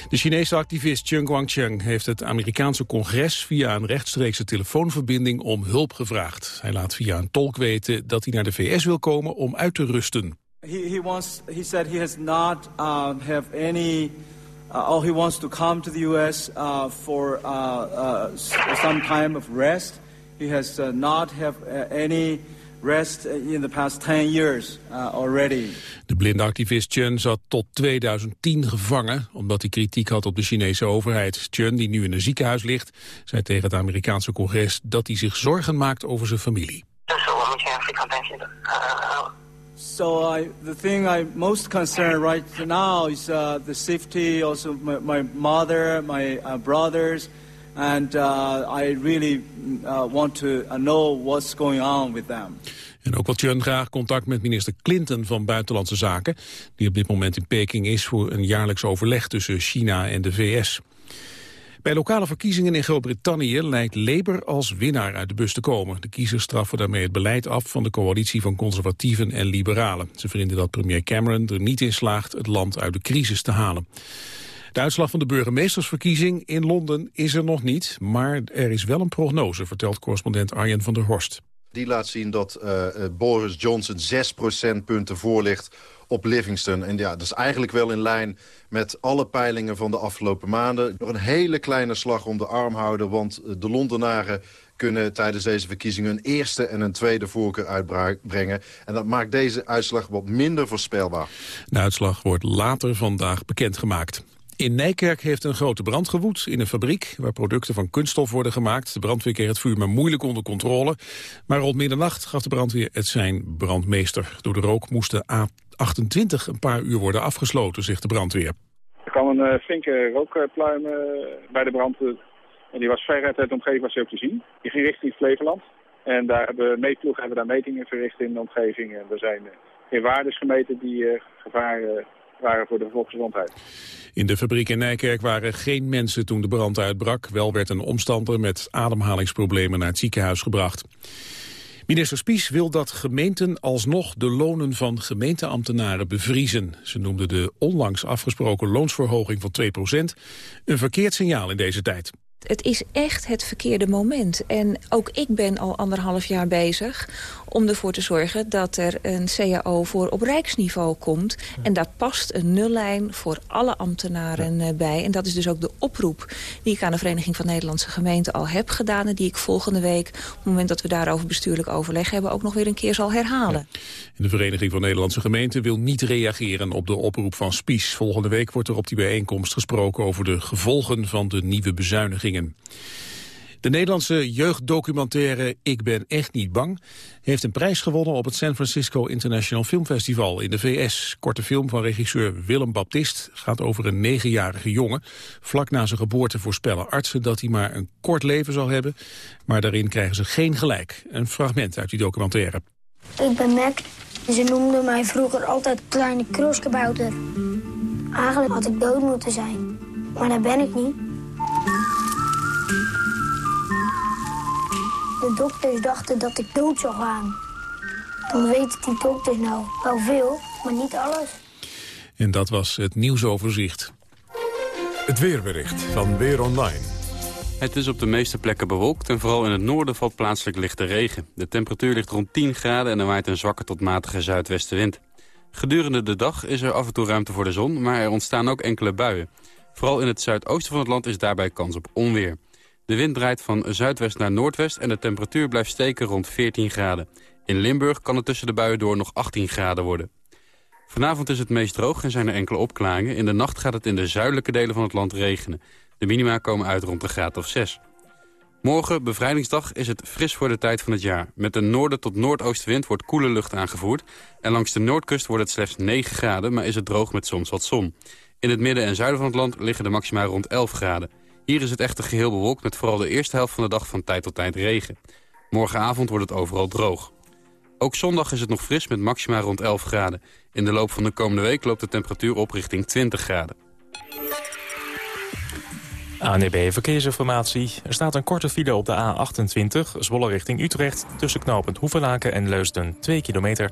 De Chinese activist Cheng Guangcheng heeft het Amerikaanse congres... via een rechtstreekse telefoonverbinding om hulp gevraagd. Hij laat via een tolk weten dat hij naar de VS wil komen om uit te rusten. He, he, wants, he said he has not uh, have any... Uh, he wants to come to the U.S. Uh, uh, uh, some time of rest. He has uh, not have uh, any rest in the past 10 years uh, already. De blinde activist Chen zat tot 2010 gevangen... omdat hij kritiek had op de Chinese overheid. Chen, die nu in een ziekenhuis ligt, zei tegen het Amerikaanse congres... dat hij zich zorgen maakt over zijn familie. So I, the thing I'm most concerned right now is uh, the safety also my, my mother, my uh, brothers, and uh, I really uh, want to uh, know what's going on with them. En ook wil Chun graag contact met minister Clinton van Buitenlandse Zaken... die op dit moment in Peking is voor een jaarlijks overleg tussen China en de VS. Bij lokale verkiezingen in Groot-Brittannië lijkt Labour als winnaar uit de bus te komen. De kiezers straffen daarmee het beleid af van de coalitie van conservatieven en liberalen. Ze vinden dat premier Cameron er niet in slaagt het land uit de crisis te halen. De uitslag van de burgemeestersverkiezing in Londen is er nog niet, maar er is wel een prognose, vertelt correspondent Arjen van der Horst. Die laat zien dat uh, Boris Johnson 6 procentpunten voor ligt op Livingston. En ja, dat is eigenlijk wel in lijn met alle peilingen van de afgelopen maanden. Nog een hele kleine slag om de arm houden, want de Londenaren kunnen tijdens deze verkiezingen een eerste en een tweede voorkeur uitbrengen. En dat maakt deze uitslag wat minder voorspelbaar. De uitslag wordt later vandaag bekendgemaakt. In Nijkerk heeft een grote brand gewoed in een fabriek... waar producten van kunststof worden gemaakt. De brandweer kreeg het vuur maar moeilijk onder controle. Maar rond middernacht gaf de brandweer het zijn brandmeester. Door de rook moest de A28 een paar uur worden afgesloten, zegt de brandweer. Er kwam een uh, flinke rookpluim uh, bij de brand. en die was ver uit de omgeving was ook te zien. Die ging richting Flevoland. En daar hebben meetploeg hebben daar metingen verricht in de omgeving. En er zijn geen waardes gemeten die gevaar waren voor de volksgezondheid. In de fabriek in Nijkerk waren geen mensen toen de brand uitbrak. Wel werd een omstander met ademhalingsproblemen naar het ziekenhuis gebracht. Minister Spies wil dat gemeenten alsnog de lonen van gemeenteambtenaren bevriezen. Ze noemde de onlangs afgesproken loonsverhoging van 2% een verkeerd signaal in deze tijd het is echt het verkeerde moment. En ook ik ben al anderhalf jaar bezig om ervoor te zorgen dat er een CAO voor op rijksniveau komt. En daar past een nullijn voor alle ambtenaren ja. bij. En dat is dus ook de oproep die ik aan de Vereniging van Nederlandse Gemeenten al heb gedaan. En die ik volgende week, op het moment dat we daarover bestuurlijk overleg hebben, ook nog weer een keer zal herhalen. Ja. De Vereniging van Nederlandse Gemeenten wil niet reageren op de oproep van Spies. Volgende week wordt er op die bijeenkomst gesproken over de gevolgen van de nieuwe De Nederlandse jeugddocumentaire Ik ben echt niet bang heeft een prijs gewonnen op het San Francisco International Film Festival in de VS. Korte film van regisseur Willem Baptist gaat over een negenjarige jongen. Vlak na zijn geboorte voorspellen artsen dat hij maar een kort leven zal hebben, maar daarin krijgen ze geen gelijk. Een fragment uit die documentaire. Ik ben Mac ze noemden mij vroeger altijd kleine krooskabouter. Eigenlijk had ik dood moeten zijn, maar dat ben ik niet. De dokters dachten dat ik dood zou gaan. Dan weten die dokters nou wel veel, maar niet alles. En dat was het nieuwsoverzicht. Het weerbericht van Weer Online. Het is op de meeste plekken bewolkt en vooral in het noorden valt plaatselijk lichte regen. De temperatuur ligt rond 10 graden en er waait een zwakke tot matige zuidwestenwind. Gedurende de dag is er af en toe ruimte voor de zon, maar er ontstaan ook enkele buien. Vooral in het zuidoosten van het land is daarbij kans op onweer. De wind draait van zuidwest naar noordwest en de temperatuur blijft steken rond 14 graden. In Limburg kan het tussen de buien door nog 18 graden worden. Vanavond is het meest droog en zijn er enkele opklaringen. In de nacht gaat het in de zuidelijke delen van het land regenen. De minima komen uit rond de graad of 6. Morgen, bevrijdingsdag, is het fris voor de tijd van het jaar. Met een noorden tot noordoostenwind wordt koele lucht aangevoerd. En langs de noordkust wordt het slechts 9 graden, maar is het droog met soms wat zon. In het midden en zuiden van het land liggen de maxima rond 11 graden. Hier is het echter geheel bewolkt met vooral de eerste helft van de dag van tijd tot tijd regen. Morgenavond wordt het overal droog. Ook zondag is het nog fris met maxima rond 11 graden. In de loop van de komende week loopt de temperatuur op richting 20 graden. ANB Verkeersinformatie. Er staat een korte file op de A28, Zwolle richting Utrecht... tussen knooppunt Hoevelaken en Leusden, 2 kilometer.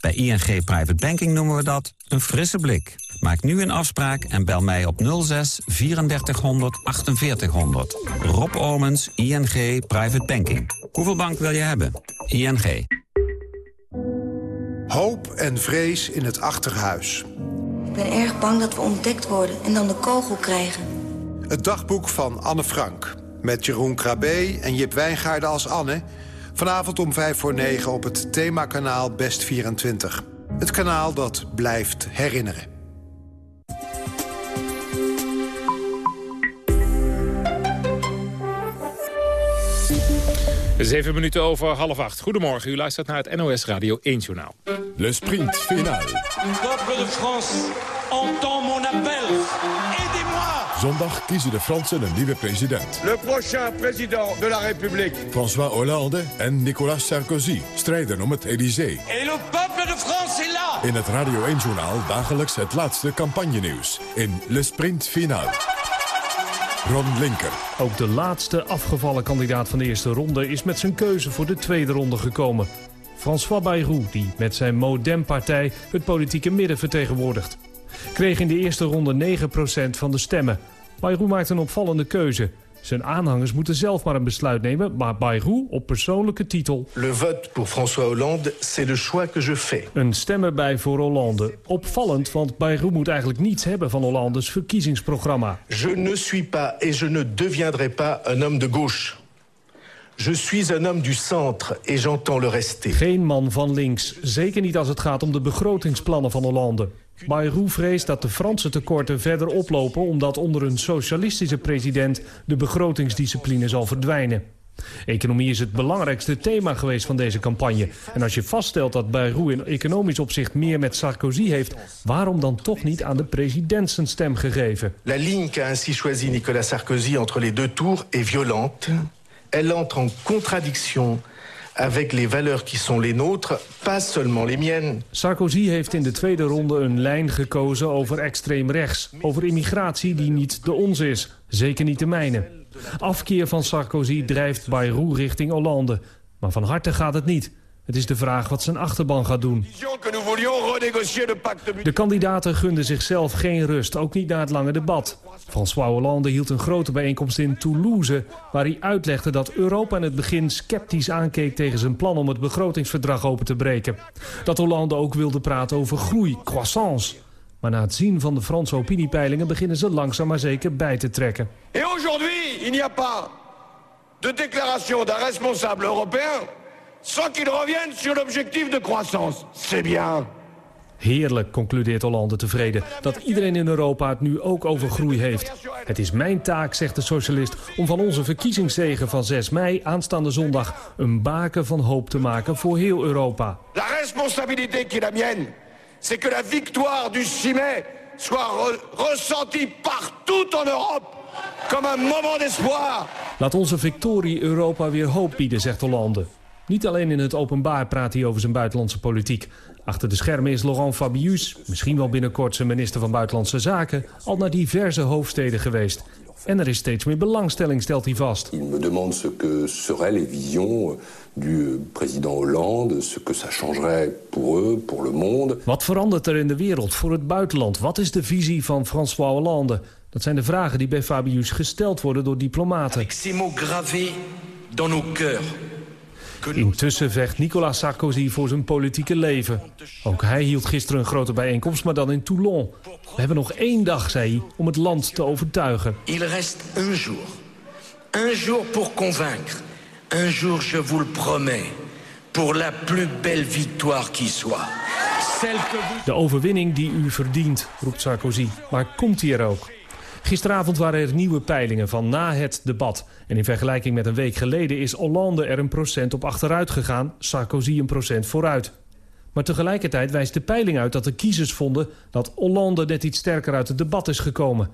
Bij ING Private Banking noemen we dat een frisse blik. Maak nu een afspraak en bel mij op 06 3400 4800. Rob Omens, ING Private Banking. Hoeveel bank wil je hebben? ING. Hoop en vrees in het achterhuis. Ik ben erg bang dat we ontdekt worden en dan de kogel krijgen. Het dagboek van Anne Frank. Met Jeroen Krabbe en Jip Wijngaarden als Anne... Vanavond om 5 voor 9 op het themakanaal Best 24. Het kanaal dat blijft herinneren. Zeven minuten over half acht. Goedemorgen, u luistert naar het NOS Radio 1 Journaal. Le sprint final. Peuple de France, entend mon appel. Zondag kiezen de Fransen een nieuwe president. Le prochain président de la République. François Hollande en Nicolas Sarkozy strijden om het Élysée. Et le peuple de France est là! In het Radio 1 Journaal dagelijks het laatste campagnenieuws. In Le Sprint Final. Ron Linker. Ook de laatste afgevallen kandidaat van de eerste ronde is met zijn keuze voor de tweede ronde gekomen. François Bayrou, die met zijn Modem-partij het politieke midden vertegenwoordigt. Kreeg in de eerste ronde 9% van de stemmen. Bayrou maakt een opvallende keuze. Zijn aanhangers moeten zelf maar een besluit nemen, maar Bayrou op persoonlijke titel. Le vote pour François Hollande, c'est le choix que je fais. Een stemmen bij voor Hollande. Opvallend, want Bayrou moet eigenlijk niets hebben van Hollandes verkiezingsprogramma. Je ne suis pas et je ne deviendrai pas un homme de gauche. Je suis un homme du centre et j'entends le rester. Geen man van links, zeker niet als het gaat om de begrotingsplannen van Hollande. Bayrou vreest dat de Franse tekorten verder oplopen... omdat onder een socialistische president de begrotingsdiscipline zal verdwijnen. Economie is het belangrijkste thema geweest van deze campagne. En als je vaststelt dat Bayrou in economisch opzicht meer met Sarkozy heeft... waarom dan toch niet aan de president zijn stem gegeven? La ligne qu'a ainsi choisi Nicolas Sarkozy entre les deux tours est violente. Elle entre en contradiction avec les valeurs qui sont les nôtres, pas seulement les miennes. Sarkozy heeft in de tweede ronde een lijn gekozen over extreem rechts. Over immigratie die niet de onze is, zeker niet de mijne. Afkeer van Sarkozy drijft Bayrou richting Hollande. Maar van harte gaat het niet. Het is de vraag wat zijn achterban gaat doen. De kandidaten gunden zichzelf geen rust, ook niet na het lange debat. François Hollande hield een grote bijeenkomst in Toulouse... waar hij uitlegde dat Europa in het begin sceptisch aankeek tegen zijn plan... om het begrotingsverdrag open te breken. Dat Hollande ook wilde praten over groei, croissance. Maar na het zien van de Franse opiniepeilingen... beginnen ze langzaam maar zeker bij te trekken. Et aujourd'hui, il n'y a pas de déclaration d'un responsable européen sans qu'il revienne sur l'objectif de croissance. C'est bien. Heerlijk, concludeert Hollande tevreden, dat iedereen in Europa het nu ook over groei heeft. Het is mijn taak, zegt de socialist, om van onze verkiezingszegen van 6 mei aanstaande zondag een baken van hoop te maken voor heel Europa. La responsabilité qui est la mienne, c'est que la victoire du 6 mai soit re- ressentie partout en Europe comme un moment d'espoir. Laat onze victorie Europa weer hoop bieden, zegt Hollande. Niet alleen in het openbaar praat hij over zijn buitenlandse politiek. Achter de schermen is Laurent Fabius, misschien wel binnenkort zijn minister van Buitenlandse Zaken... al naar diverse hoofdsteden geweest. En er is steeds meer belangstelling, stelt hij vast. Il me demande ce que seraient les visions du président Hollande, ce que ça changerait pour eux, pour le monde. Wat verandert er in de wereld voor het buitenland? Wat is de visie van François Hollande? Dat zijn de vragen die bij Fabius gesteld worden door diplomaten. Ces mots gravés dans nos cœurs. Intussen vecht Nicolas Sarkozy voor zijn politieke leven. Ook hij hield gisteren een grote bijeenkomst, maar dan in Toulon. We hebben nog één dag, zei hij, om het land te overtuigen. Il reste un jour. Un jour pour convaincre. Un jour, je vous le promets, pour la plus belle victoire qui soit. Celle que vous... De overwinning die u verdient, roept Sarkozy. Maar komt hij er ook? Gisteravond waren er nieuwe peilingen van na het debat. En in vergelijking met een week geleden is Hollande er een procent op achteruit gegaan... Sarkozy een procent vooruit. Maar tegelijkertijd wijst de peiling uit dat de kiezers vonden... dat Hollande net iets sterker uit het debat is gekomen.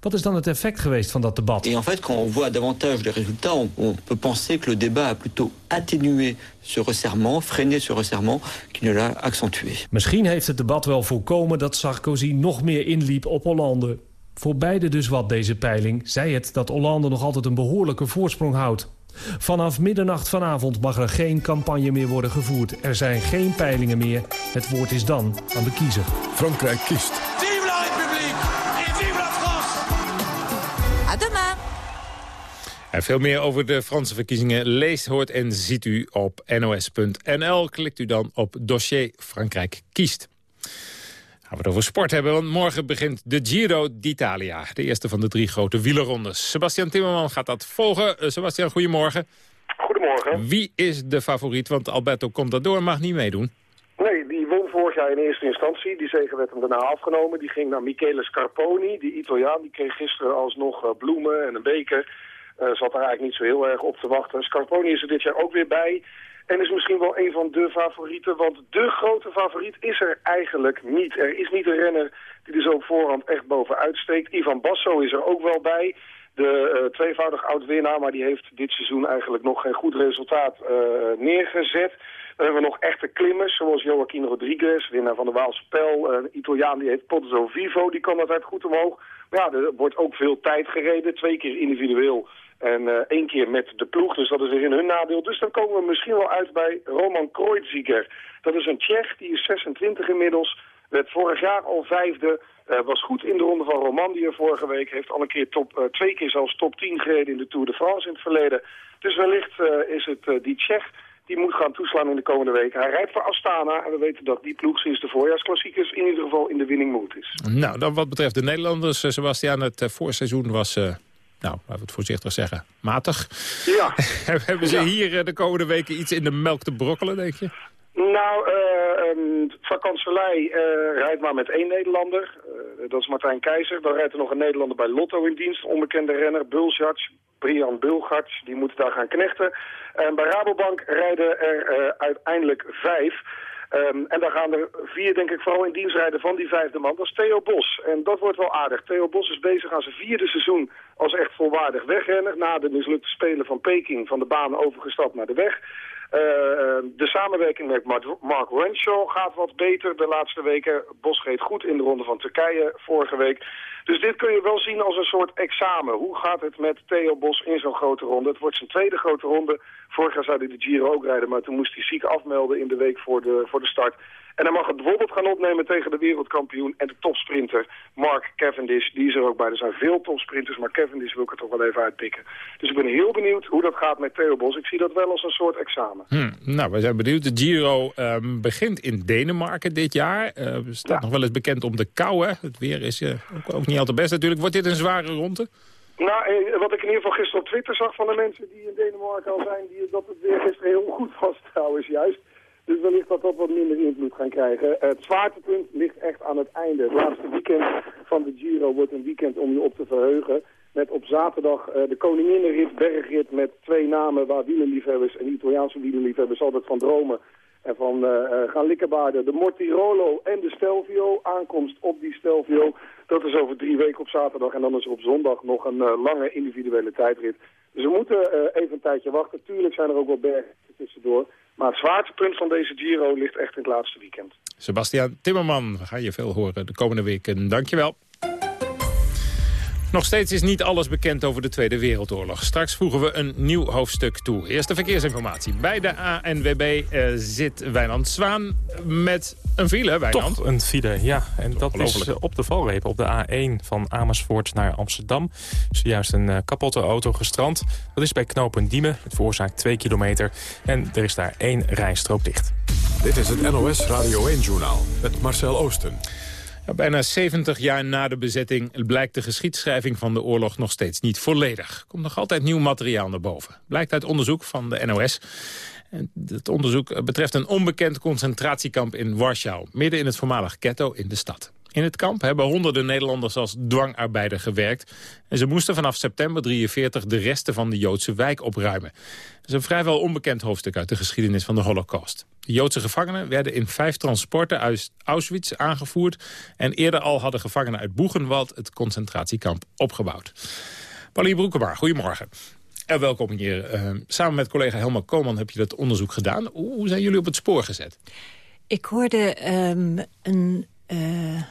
Wat is dan het effect geweest van dat debat? En fait, quand on voit davantage les résultats, on, on peut penser que le débat a plutôt atténué ce resserrement, freiné ce resserrement, qu'il ne l'a accentué. Misschien heeft het debat wel voorkomen dat Sarkozy nog meer inliep op Hollande. Voor beide dus wat deze peiling, zei het dat Hollande nog altijd een behoorlijke voorsprong houdt. Vanaf middernacht vanavond mag er geen campagne meer worden gevoerd. Er zijn geen peilingen meer. Het woord is dan aan de kiezer. Frankrijk kiest. Vive la République et vive la France À demain. En veel meer over de Franse verkiezingen leest, hoort en ziet u op nos.nl. Klikt u dan op dossier Frankrijk kiest. Gaan we het over sport hebben, want morgen begint de Giro d'Italia. De eerste van de drie grote wielerrondes. Sebastian Timmerman gaat dat volgen. Uh, Sebastian, goedemorgen. Goedemorgen. Wie is de favoriet? Want Alberto Contador mag niet meedoen. Nee, die won vorig jaar in eerste instantie. Die zegen werd hem daarna afgenomen. Die ging naar Michele Scarponi, die Italiaan. Die kreeg gisteren alsnog uh, bloemen en een beker. Uh, zat er eigenlijk niet zo heel erg op te wachten. Scarponi is er dit jaar ook weer bij. En is misschien wel een van de favorieten, want de grote favoriet is er eigenlijk niet. Er is niet een renner die er zo op voorhand echt bovenuit steekt. Ivan Basso is er ook wel bij. De uh, tweevoudig oud-winnaar, maar die heeft dit seizoen eigenlijk nog geen goed resultaat uh, neergezet. Dan hebben we nog echte klimmers, zoals Joaquin Rodriguez, winnaar van de Waalse Pijl. Een Italiaan die heet Pozzo Vivo, die kan altijd goed omhoog. Maar ja, er wordt ook veel tijd gereden, twee keer individueel en uh, één keer met de ploeg, dus dat is weer in hun nadeel. Dus dan komen we misschien wel uit bij Roman Kreuziger. Dat is een Tsjech, die is 26 inmiddels, werd vorig jaar al vijfde. Uh, was goed in de ronde van Romandie vorige week. Heeft al een keer top, uh, twee keer zelfs top 10 gereden in de Tour de France in het verleden. Dus wellicht is het die Tsjech die moet gaan toeslaan in de komende weken. Hij rijdt voor Astana en we weten dat die ploeg sinds de voorjaarsklassiekers in ieder geval in de winning mood is. Nou, dan wat betreft de Nederlanders, Sebastian, het voorseizoen was nou, laten we het voorzichtig zeggen, matig. Ja. Hebben ze hier de komende weken iets in de melk te brokkelen, denk je? Nou, uh, um, Van Kanselij uh, rijdt maar met één Nederlander. Uh, dat is Martijn Keizer. Dan rijdt er nog een Nederlander bij Lotto in dienst. Onbekende renner, Bulsjats, Brian Bulgarts. Die moet daar gaan knechten. En bij Rabobank rijden er uiteindelijk vijf. Um, en dan gaan er vier, denk ik, vooral in dienst rijden van die vijfde man. Dat is Theo Bos. En dat wordt wel aardig. Theo Bos is bezig aan zijn vierde seizoen als echt volwaardig wegrenner. Na de mislukte spelen van Peking van de baan overgestapt naar de weg. Uh, de samenwerking met Mark Renshaw gaat wat beter de laatste weken. Bos reed goed in de ronde van Turkije vorige week. Dus dit kun je wel zien als een soort examen. Hoe gaat het met Theo Bos in zo'n grote ronde? Het wordt zijn tweede grote ronde. Vorig jaar zou hij de Giro ook rijden, maar toen moest hij ziek afmelden in de week voor de, voor de start. En hij mag het bijvoorbeeld gaan opnemen tegen de wereldkampioen en de topsprinter Mark Cavendish. Die is er ook bij. Er zijn veel topsprinters, maar Cavendish wil ik er toch wel even uitpikken. Dus ik ben heel benieuwd hoe dat gaat met Theo Bos. Ik zie dat wel als een soort examen. Hmm, nou, we zijn benieuwd. De Giro um, begint in Denemarken dit jaar. Uh, staat ja. nog wel eens bekend om de kou, hè? Het weer is uh, ook, ook niet al te best natuurlijk. Wordt dit een zware ronde? Nou, eh, wat ik in ieder geval gisteren op Twitter zag van de mensen die in Denemarken al zijn... Die, dat het weer gisteren heel goed was trouwens juist. Dus wellicht dat dat wat minder invloed gaan krijgen. Het zwaartepunt ligt echt aan het einde. Het laatste weekend van de Giro wordt een weekend om je op te verheugen. Met op zaterdag uh, de koninginnenrit, bergrit met twee namen waar wielenliefhebbers en Italiaanse wielenliefhebbers altijd van dromen. En van uh, gaan likkenbaarden. De Mortirolo en de Stelvio. Aankomst op die Stelvio. Dat is over drie weken op zaterdag. En dan is er op zondag nog een uh, lange individuele tijdrit. Dus we moeten even een tijdje wachten. Tuurlijk zijn er ook wel bergen tussendoor. Maar het zwaartepunt van deze Giro ligt echt in het laatste weekend. Sebastian Timmerman, we gaan je veel horen de komende weken. Dankjewel. Nog steeds is niet alles bekend over de Tweede Wereldoorlog. Straks voegen we een nieuw hoofdstuk toe. Eerste verkeersinformatie. Bij de ANWB uh, zit Wijnand Zwaan met een file, Wijnand. Toch een file, ja. En dat is op de valreep op de A1 van Amersfoort naar Amsterdam. Zojuist een uh, kapotte auto gestrand. Dat is bij knooppunt Diemen. Het veroorzaakt 2 kilometer. En er is daar één rijstrook dicht. Dit is het NOS Radio 1-journaal met Marcel Oosten. Bijna 70 jaar na de bezetting blijkt de geschiedschrijving van de oorlog nog steeds niet volledig. Er komt nog altijd nieuw materiaal naar boven. Blijkt uit onderzoek van de NOS. Het onderzoek betreft een onbekend concentratiekamp in Warschau, midden in het voormalig ghetto in de stad. In het kamp hebben honderden Nederlanders als dwangarbeider gewerkt. En ze moesten vanaf september 43 de resten van de Joodse wijk opruimen. Dat is een vrijwel onbekend hoofdstuk uit de geschiedenis van de Holocaust. De Joodse gevangenen werden in vijf transporten uit Auschwitz aangevoerd... en eerder al hadden gevangenen uit Boegenwald het concentratiekamp opgebouwd. Paulie Broekenbaar, goedemorgen. En welkom hier. Uh, samen met collega Helma Koman heb je dat onderzoek gedaan. Hoe zijn jullie op het spoor gezet? Ik hoorde um, een... Uh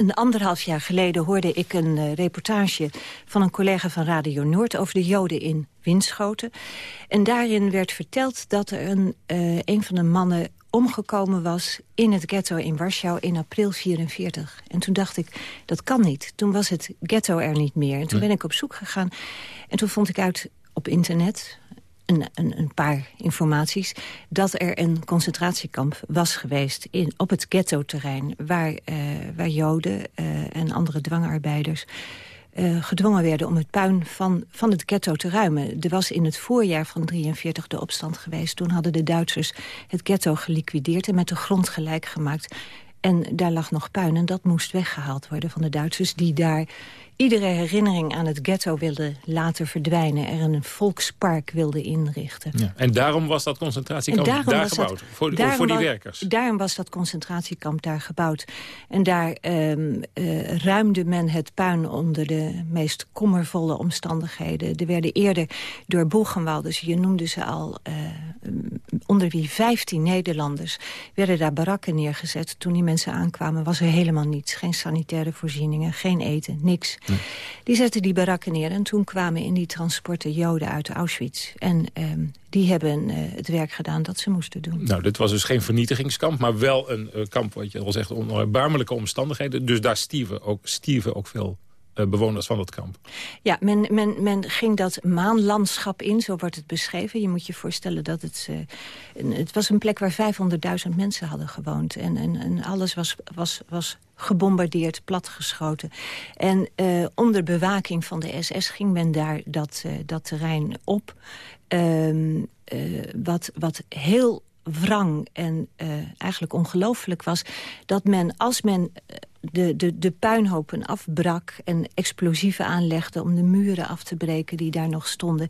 een anderhalf jaar geleden hoorde ik een uh, reportage van een collega van Radio Noord over de Joden in Winschoten. En daarin werd verteld dat er een, uh, een van de mannen omgekomen was in het ghetto in Warschau in april 44. En toen dacht ik, dat kan niet. Toen was het ghetto er niet meer. En toen ben ik op zoek gegaan. En toen vond ik uit op internet, een, een, een, paar informaties... dat er een concentratiekamp was geweest in, op het ghetto-terrein... Waar, uh, waar Joden uh, en andere dwangarbeiders uh, gedwongen werden om het puin van, van het ghetto te ruimen. Er was in het voorjaar van 43 de opstand geweest. Toen hadden de Duitsers het ghetto geliquideerd en met de grond gelijk gemaakt. En daar lag nog puin en dat moest weggehaald worden van de Duitsers... die daar iedere herinnering aan het ghetto wilde laten verdwijnen. Er een volkspark wilde inrichten. Ja, en daarom was dat concentratiekamp daar gebouwd, dat, voor, voor, die werkers? Daarom was dat concentratiekamp daar gebouwd. En daar um, uh, ruimde men het puin onder de meest kommervolle omstandigheden. Er werden eerder door Boegenwalders, je noemde ze al... Uh, onder wie 15 Nederlanders werden daar barakken neergezet. Toen die mensen aankwamen was er helemaal niets. Geen sanitaire voorzieningen, geen eten, niks. Die zetten die barakken neer en toen kwamen in die transporten Joden uit Auschwitz. En um, die hebben uh, het werk gedaan dat ze moesten doen. Nou, dit was dus geen vernietigingskamp, maar wel een uh, kamp, wat je al zegt, onder erbarmelijke omstandigheden. Dus daar stierven ook, stierven ook veel bewoners van het kamp. Ja, men, men, men ging dat maanlandschap in, zo wordt het beschreven. Je moet je voorstellen dat het... Een, het was een plek waar 500.000 mensen hadden gewoond. En, en, en alles was, was, was gebombardeerd, platgeschoten. En uh, onder bewaking van de SS ging men daar dat, dat terrein op. Uh, wat, wat heel wrang en eigenlijk ongelooflijk was... dat men, als men de, de, de puinhopen afbrak en explosieven aanlegde... om de muren af te breken die daar nog stonden...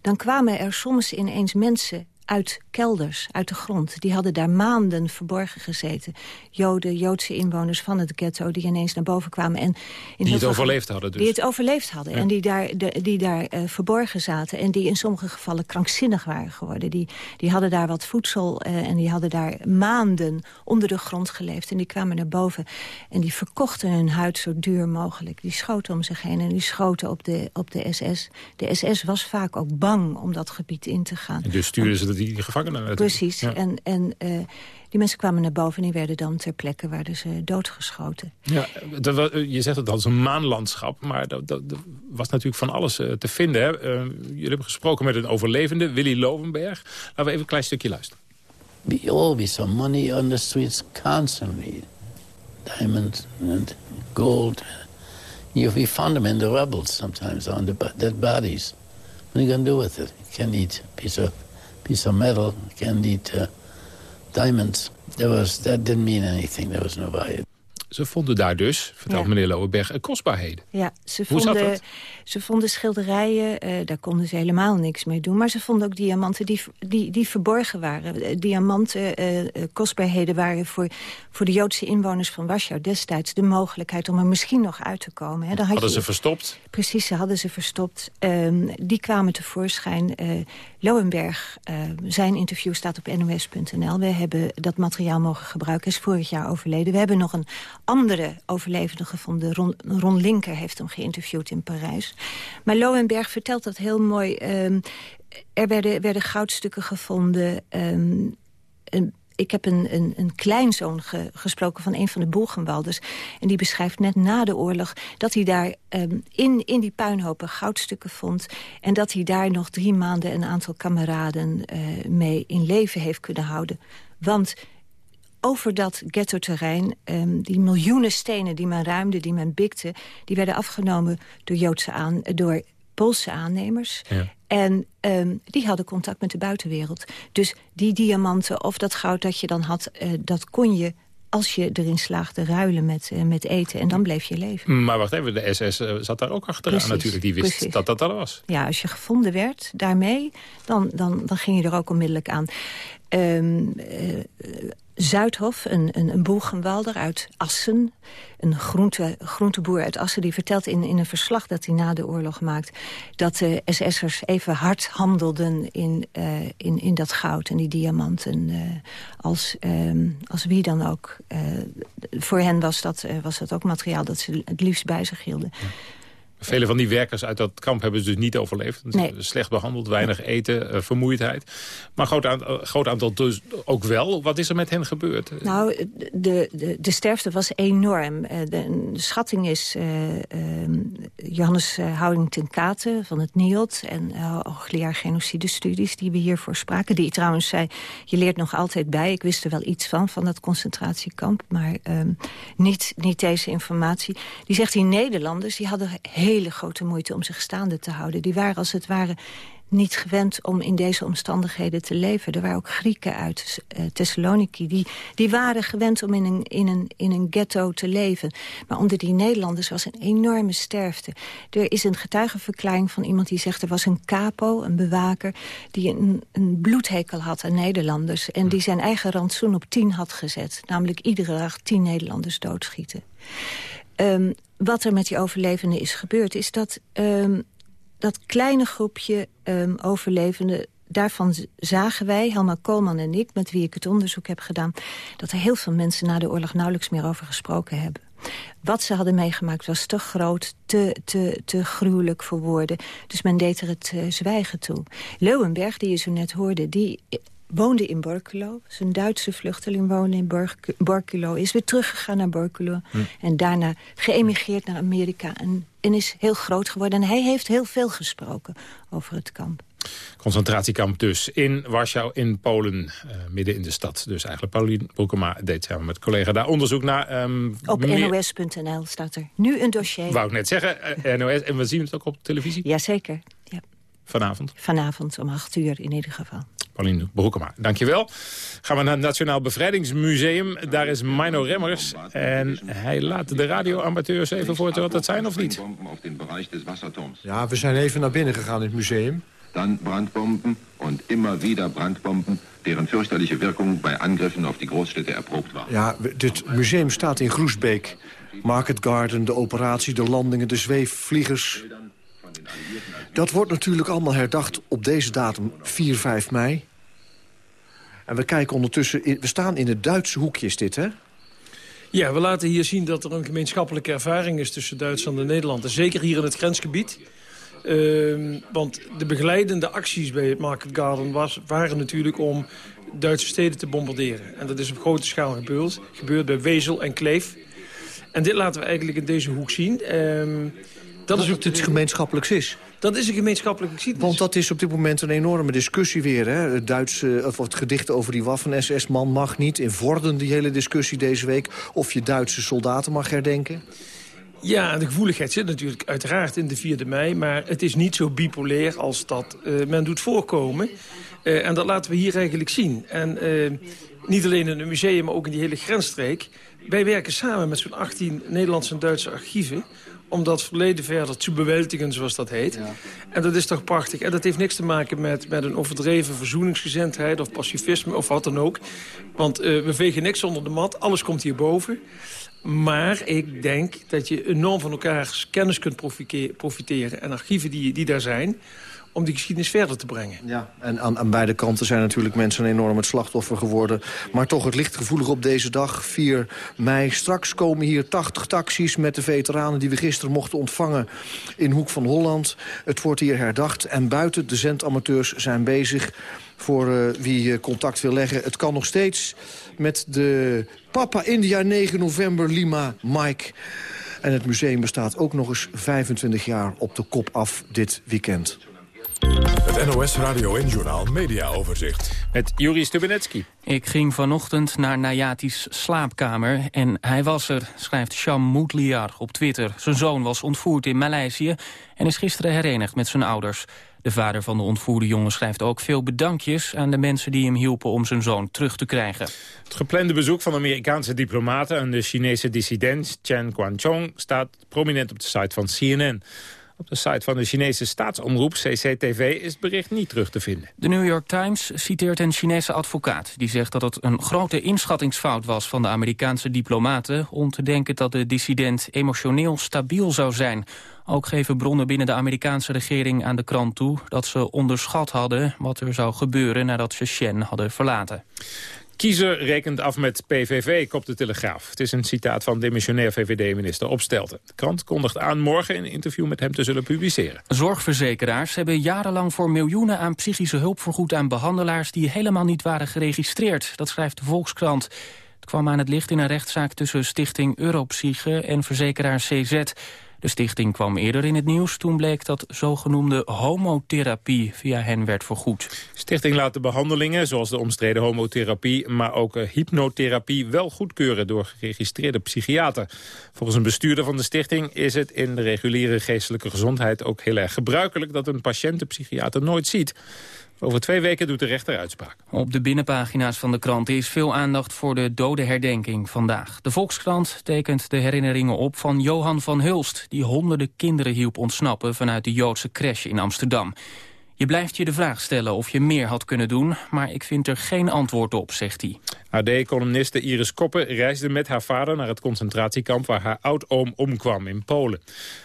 dan kwamen er soms ineens mensen uit kelders, uit de grond. Die hadden daar maanden verborgen gezeten. Joden, Joodse inwoners van het ghetto die ineens naar boven kwamen. En in die het overleefd hadden dus. Die het overleefd hadden en die daar, de, die daar uh, verborgen zaten. En die in sommige gevallen krankzinnig waren geworden. Die, die hadden daar wat voedsel uh, en die hadden daar maanden onder de grond geleefd. En die kwamen naar boven en die verkochten hun huid zo duur mogelijk. Die schoten om zich heen en die schoten op de, op de SS. De SS was vaak ook bang om dat gebied in te gaan. En dus stuurden ze die gevangenen. Precies. En, en uh, die mensen kwamen naar boven en die werden dan ter plekke werden ze doodgeschoten. Ja, dat, je zegt het als een maanlandschap, maar dat, dat, dat was natuurlijk van alles uh, te vinden. Hè? Uh, jullie hebben gesproken met een overlevende, Willy Lovenberg. Laten we even een klein stukje luisteren. We always saw money on the streets constantly. Diamonds and gold. You, we found them in the rubble sometimes on the dead bodies. What are you going to do with it? You can't eat a piece of piece of metal, candied uh, diamonds. There was, that didn't mean anything. There was no value. Ze vonden daar dus, vertelt meneer Lowenberg, kostbaarheden. Ja, ze vonden, ze vonden schilderijen, uh, daar konden ze helemaal niks mee doen. Maar ze vonden ook diamanten die, die, die verborgen waren. Eh, diamanten, uh, kostbaarheden waren voor, voor de Joodse inwoners van Warschau destijds... de mogelijkheid om er misschien nog uit te komen. Hè. Dan had hadden ze verstopt? Precies, ze hadden ze verstopt. Um, die kwamen tevoorschijn. Uh, zijn interview staat op nos.nl. We hebben dat materiaal mogen gebruiken. Hij is vorig jaar overleden. We hebben nog een andere overlevende gevonden. Ron, Ron Linker heeft hem geïnterviewd in Parijs. Maar Lowenberg vertelt dat heel mooi. Um, er werden, werden goudstukken gevonden... Een, ik heb een, een, een kleinzoon ge, gesproken van een van de Boelgenwalders. En die beschrijft net na de oorlog dat hij daar um, in, in die puinhopen goudstukken vond. En dat hij daar nog drie maanden een aantal kameraden uh, mee in leven heeft kunnen houden. Want over dat ghetto-terrein, um, die miljoenen stenen die men ruimde, die men bikte... die werden afgenomen door, Joodse aan, door Poolse aannemers. Ja. En um, die hadden contact met de buitenwereld. Dus die diamanten of dat goud dat je dan had, uh, dat kon je als je erin slaagde ruilen met, uh, met eten. En dan bleef je leven. Maar wacht even, de SS zat daar ook achteraan precies, natuurlijk. Die wist precies. dat dat er was. Ja, als je gevonden werd daarmee, dan, dan, dan ging je er ook onmiddellijk aan. Um, Zuidhof, een, een, een boelgenwalder uit Assen. Een groente, groenteboer uit Assen. Die vertelt in, in een verslag dat hij na de oorlog maakt... dat de SS'ers even hard handelden in, uh, in, in dat goud en die diamanten. Uh, als, um, als wie dan ook. Voor hen was dat, was dat ook materiaal dat ze het liefst bij zich hielden. Vele van die werkers uit dat kamp hebben ze dus niet overleefd. Nee. Slecht behandeld, weinig eten, uh, vermoeidheid. Maar groot, aantal, groot aantal dus ook wel. Wat is er met hen gebeurd? Nou, de, de, de sterfte was enorm. Eh, de, de schatting is uh, uh, Johannes Houding ten Katen van het NIOD... en hoogleraar genocidestudies die we hiervoor spraken. Die trouwens zei, je leert nog altijd bij. Ik wist er wel iets van, van dat concentratiekamp. Maar um, niet, niet deze informatie. Die zegt, die Nederlanders die hadden heel hele grote moeite om zich staande te houden. Die waren als het ware niet gewend om in deze omstandigheden te leven. Er waren ook Grieken uit uh, Thessaloniki. Die, die waren gewend om in een, in, een, in een ghetto te leven. Maar onder die Nederlanders was een enorme sterfte. Er is een getuigenverklaring van iemand die zegt... er was een capo, een bewaker... die een, een bloedhekel had aan Nederlanders... en die zijn eigen rantsoen op tien had gezet. Namelijk iedere dag tien Nederlanders doodschieten. Um, wat er met die overlevenden is gebeurd... is dat um, dat kleine groepje um, overlevenden... daarvan zagen wij, Helma Koolman en ik... met wie ik het onderzoek heb gedaan... dat er heel veel mensen na de oorlog nauwelijks meer over gesproken hebben. Wat ze hadden meegemaakt was te groot, te, te, te gruwelijk voor woorden. Dus men deed er het uh, zwijgen toe. Leuwenberg, die je zo net hoorde, die woonde in Borculo. Zijn Duitse vluchteling woonde in Borculo. Is weer teruggegaan naar Borculo. Hm. En daarna geëmigreerd naar Amerika. En, en is heel groot geworden. En hij heeft heel veel gesproken over het kamp. Concentratiekamp dus in Warschau in Polen, uh, midden in de stad. Dus eigenlijk Paulien Broekema deed samen met collega daar onderzoek naar. Um, op nos.nl staat er nu een dossier. Wou ik net zeggen, uh, eh, NOS. En we zien het ook op televisie? Jazeker, ja. Vanavond? Vanavond om acht uur in ieder geval. Pauline Broekema, dankjewel. Gaan we naar het Nationaal Bevrijdingsmuseum. Daar is Mino Remmers. En hij laat de radioamateurs even voor wat dat zijn of niet. Ja, we zijn even naar binnen gegaan in het museum. Dan brandbomben en immer wieder brandbomben deren fürchterliche Wirkung bij Angriffen op die Großstädte erprobt was. Ja, dit museum staat in Groesbeek. Market Garden, de operatie, de landingen, de zweefvliegers. Dat wordt natuurlijk allemaal herdacht op deze datum 4, 5 mei. En we kijken ondertussen... In, we staan in het Duitse hoekje, is dit, hè? Ja, we laten hier zien dat er een gemeenschappelijke ervaring is... tussen Duitsland en Nederland. En zeker hier in het grensgebied. Uh, want de begeleidende acties bij het Market Garden was, waren natuurlijk om Duitse steden te bombarderen. En dat is op grote schaal gebeurd. Gebeurd bij Wezel en Kleef. En dit laten we eigenlijk in deze hoek zien. Uh, dat is ook het gemeenschappelijks is. Dat is een gemeenschappelijke geschiedenis. Want dat is op dit moment een enorme discussie weer. Hè? Het, Duitse, of het gedicht over die Waffen-SS-man mag niet. In Vorden die hele discussie deze week. Of je Duitse soldaten mag herdenken. Ja, de gevoeligheid zit natuurlijk uiteraard in de 4e mei... maar het is niet zo bipolair als dat uh, men doet voorkomen. en dat laten we hier eigenlijk zien. En niet alleen in het museum, maar ook in die hele grensstreek. Wij werken samen met zo'n 18 Nederlandse en Duitse archieven om dat verleden verder te bewältigen, zoals dat heet. Ja. En dat is toch prachtig. En dat heeft niks te maken met, met een overdreven verzoeningsgezindheid... of pacifisme of wat dan ook. Want uh, we vegen niks onder de mat. Alles komt hierboven. Maar ik denk dat je enorm van elkaars kennis kunt profiteren. En archieven die, die daar zijn om die geschiedenis verder te brengen. Ja, en aan, aan beide kanten zijn natuurlijk mensen enorm het slachtoffer geworden. Maar toch, het ligt gevoelig op deze dag, 4 mei. Straks komen hier 80 taxis met de veteranen die we gisteren mochten ontvangen in Hoek van Holland. Het wordt hier herdacht en buiten de zendamateurs zijn bezig voor uh, wie uh, contact wil leggen. Het kan nog steeds met de Papa India 9 november Lima Mike. En het museum bestaat ook nog eens 25 jaar op de kop af dit weekend. Het NOS Radio en Journal Media Overzicht. Met Juri Stubenetski. Ik ging vanochtend naar Nayati's slaapkamer en hij was er, schrijft Sham Moutliar op Twitter. Zijn zoon was ontvoerd in Maleisië en is gisteren herenigd met zijn ouders. De vader van de ontvoerde jongen schrijft ook veel bedankjes aan de mensen die hem hielpen om zijn zoon terug te krijgen. Het geplande bezoek van Amerikaanse diplomaten aan de Chinese dissident Chen Guangchong staat prominent op de site van CNN. Op de site van de Chinese staatsomroep CCTV is het bericht niet terug te vinden. De New York Times citeert een Chinese advocaat... die zegt dat het een grote inschattingsfout was van de Amerikaanse diplomaten... om te denken dat de dissident emotioneel stabiel zou zijn. Ook geven bronnen binnen de Amerikaanse regering aan de krant toe... dat ze onderschat hadden wat er zou gebeuren nadat ze Shen hadden verlaten. Kiezer rekent af met PVV, kopt de Telegraaf. Het is een citaat van demissionair VVD-minister Opstelten. De krant kondigt aan morgen een interview met hem te zullen publiceren. Zorgverzekeraars hebben jarenlang voor miljoenen aan psychische hulp vergoed aan behandelaars die helemaal niet waren geregistreerd. Dat schrijft de Volkskrant. Het kwam aan het licht in een rechtszaak tussen stichting Europsyche en verzekeraar CZ. De stichting kwam eerder in het nieuws. Toen bleek dat zogenoemde homotherapie via hen werd vergoed. Stichting laat de behandelingen, zoals de omstreden homotherapie... maar ook eh, hypnotherapie wel goedkeuren door geregistreerde psychiater. Volgens een bestuurder van de stichting is het in de reguliere geestelijke gezondheid... ook heel erg gebruikelijk dat een patiënt de psychiater nooit ziet. Over twee weken doet de rechter uitspraak. Op de binnenpagina's van de krant is veel aandacht voor de dode herdenking vandaag. De Volkskrant tekent de herinneringen op van Johan van Hulst... die honderden kinderen hielp ontsnappen vanuit de Joodse crash in Amsterdam. Je blijft je de vraag stellen of je meer had kunnen doen... maar ik vind er geen antwoord op, zegt hij. AD-columniste Iris Koppen reisde met haar vader naar het concentratiekamp... waar haar oud-oom omkwam in Polen.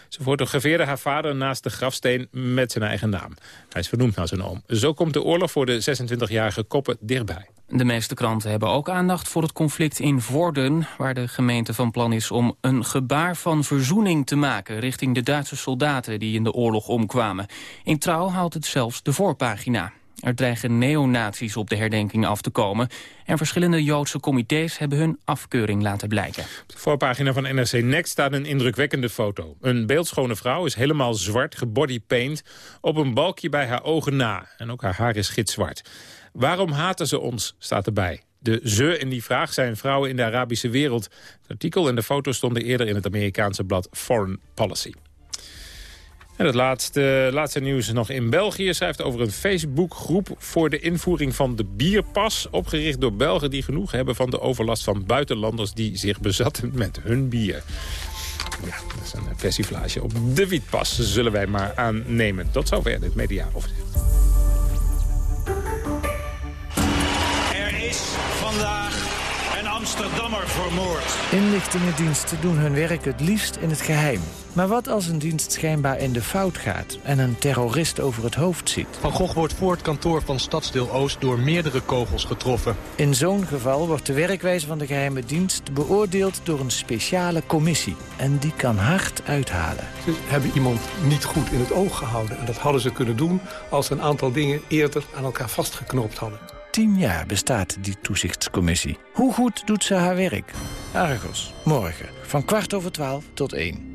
Ze fotografeerde haar vader naast de grafsteen met zijn eigen naam. Hij is vernoemd naar zijn oom. Zo komt de oorlog voor de 26-jarige Koppen dichtbij. De meeste kranten hebben ook aandacht voor het conflict in Vorden... waar de gemeente van plan is om een gebaar van verzoening te maken... richting de Duitse soldaten die in de oorlog omkwamen. In Trouw haalt het zelfs de voorpagina. Er dreigen neonazies op de herdenking af te komen... en verschillende Joodse comité's hebben hun afkeuring laten blijken. Op de voorpagina van NRC Next staat een indrukwekkende foto. Een beeldschone vrouw is helemaal zwart gebodypaint... op een balkje bij haar ogen na. En ook haar haar is gitzwart. Waarom haten ze ons, staat erbij. De ze in die vraag zijn vrouwen in de Arabische wereld. Het artikel en de foto stonden eerder in het Amerikaanse blad Foreign Policy. En het laatste, laatste nieuws nog in België schrijft over een Facebookgroep voor de invoering van de bierpas. Opgericht door Belgen die genoeg hebben van de overlast van buitenlanders die zich bezatten met hun bier. Ja, dat is een persiflage op de wietpas, zullen wij maar aannemen. Tot zover dit media overzicht. Amsterdammer vermoord. Inlichtingendiensten doen hun werk het liefst in het geheim. Maar wat als een dienst schijnbaar in de fout gaat en een terrorist over het hoofd ziet? Van Gogh wordt voor het kantoor van Stadsdeel Oost door meerdere kogels getroffen. In zo'n geval wordt de werkwijze van de geheime dienst beoordeeld door een speciale commissie. En die kan hard uithalen. Ze hebben iemand niet goed in het oog gehouden. En dat hadden ze kunnen doen als ze een aantal dingen eerder aan elkaar vastgeknoopt hadden tien jaar bestaat die toezichtscommissie. Hoe goed doet ze haar werk? Argos, morgen, van kwart over twaalf tot één.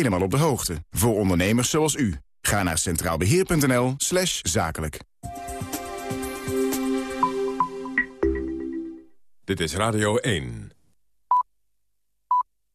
helemaal op de hoogte. Voor ondernemers zoals u. Ga naar centraalbeheer.nl slash zakelijk. Dit is Radio 1.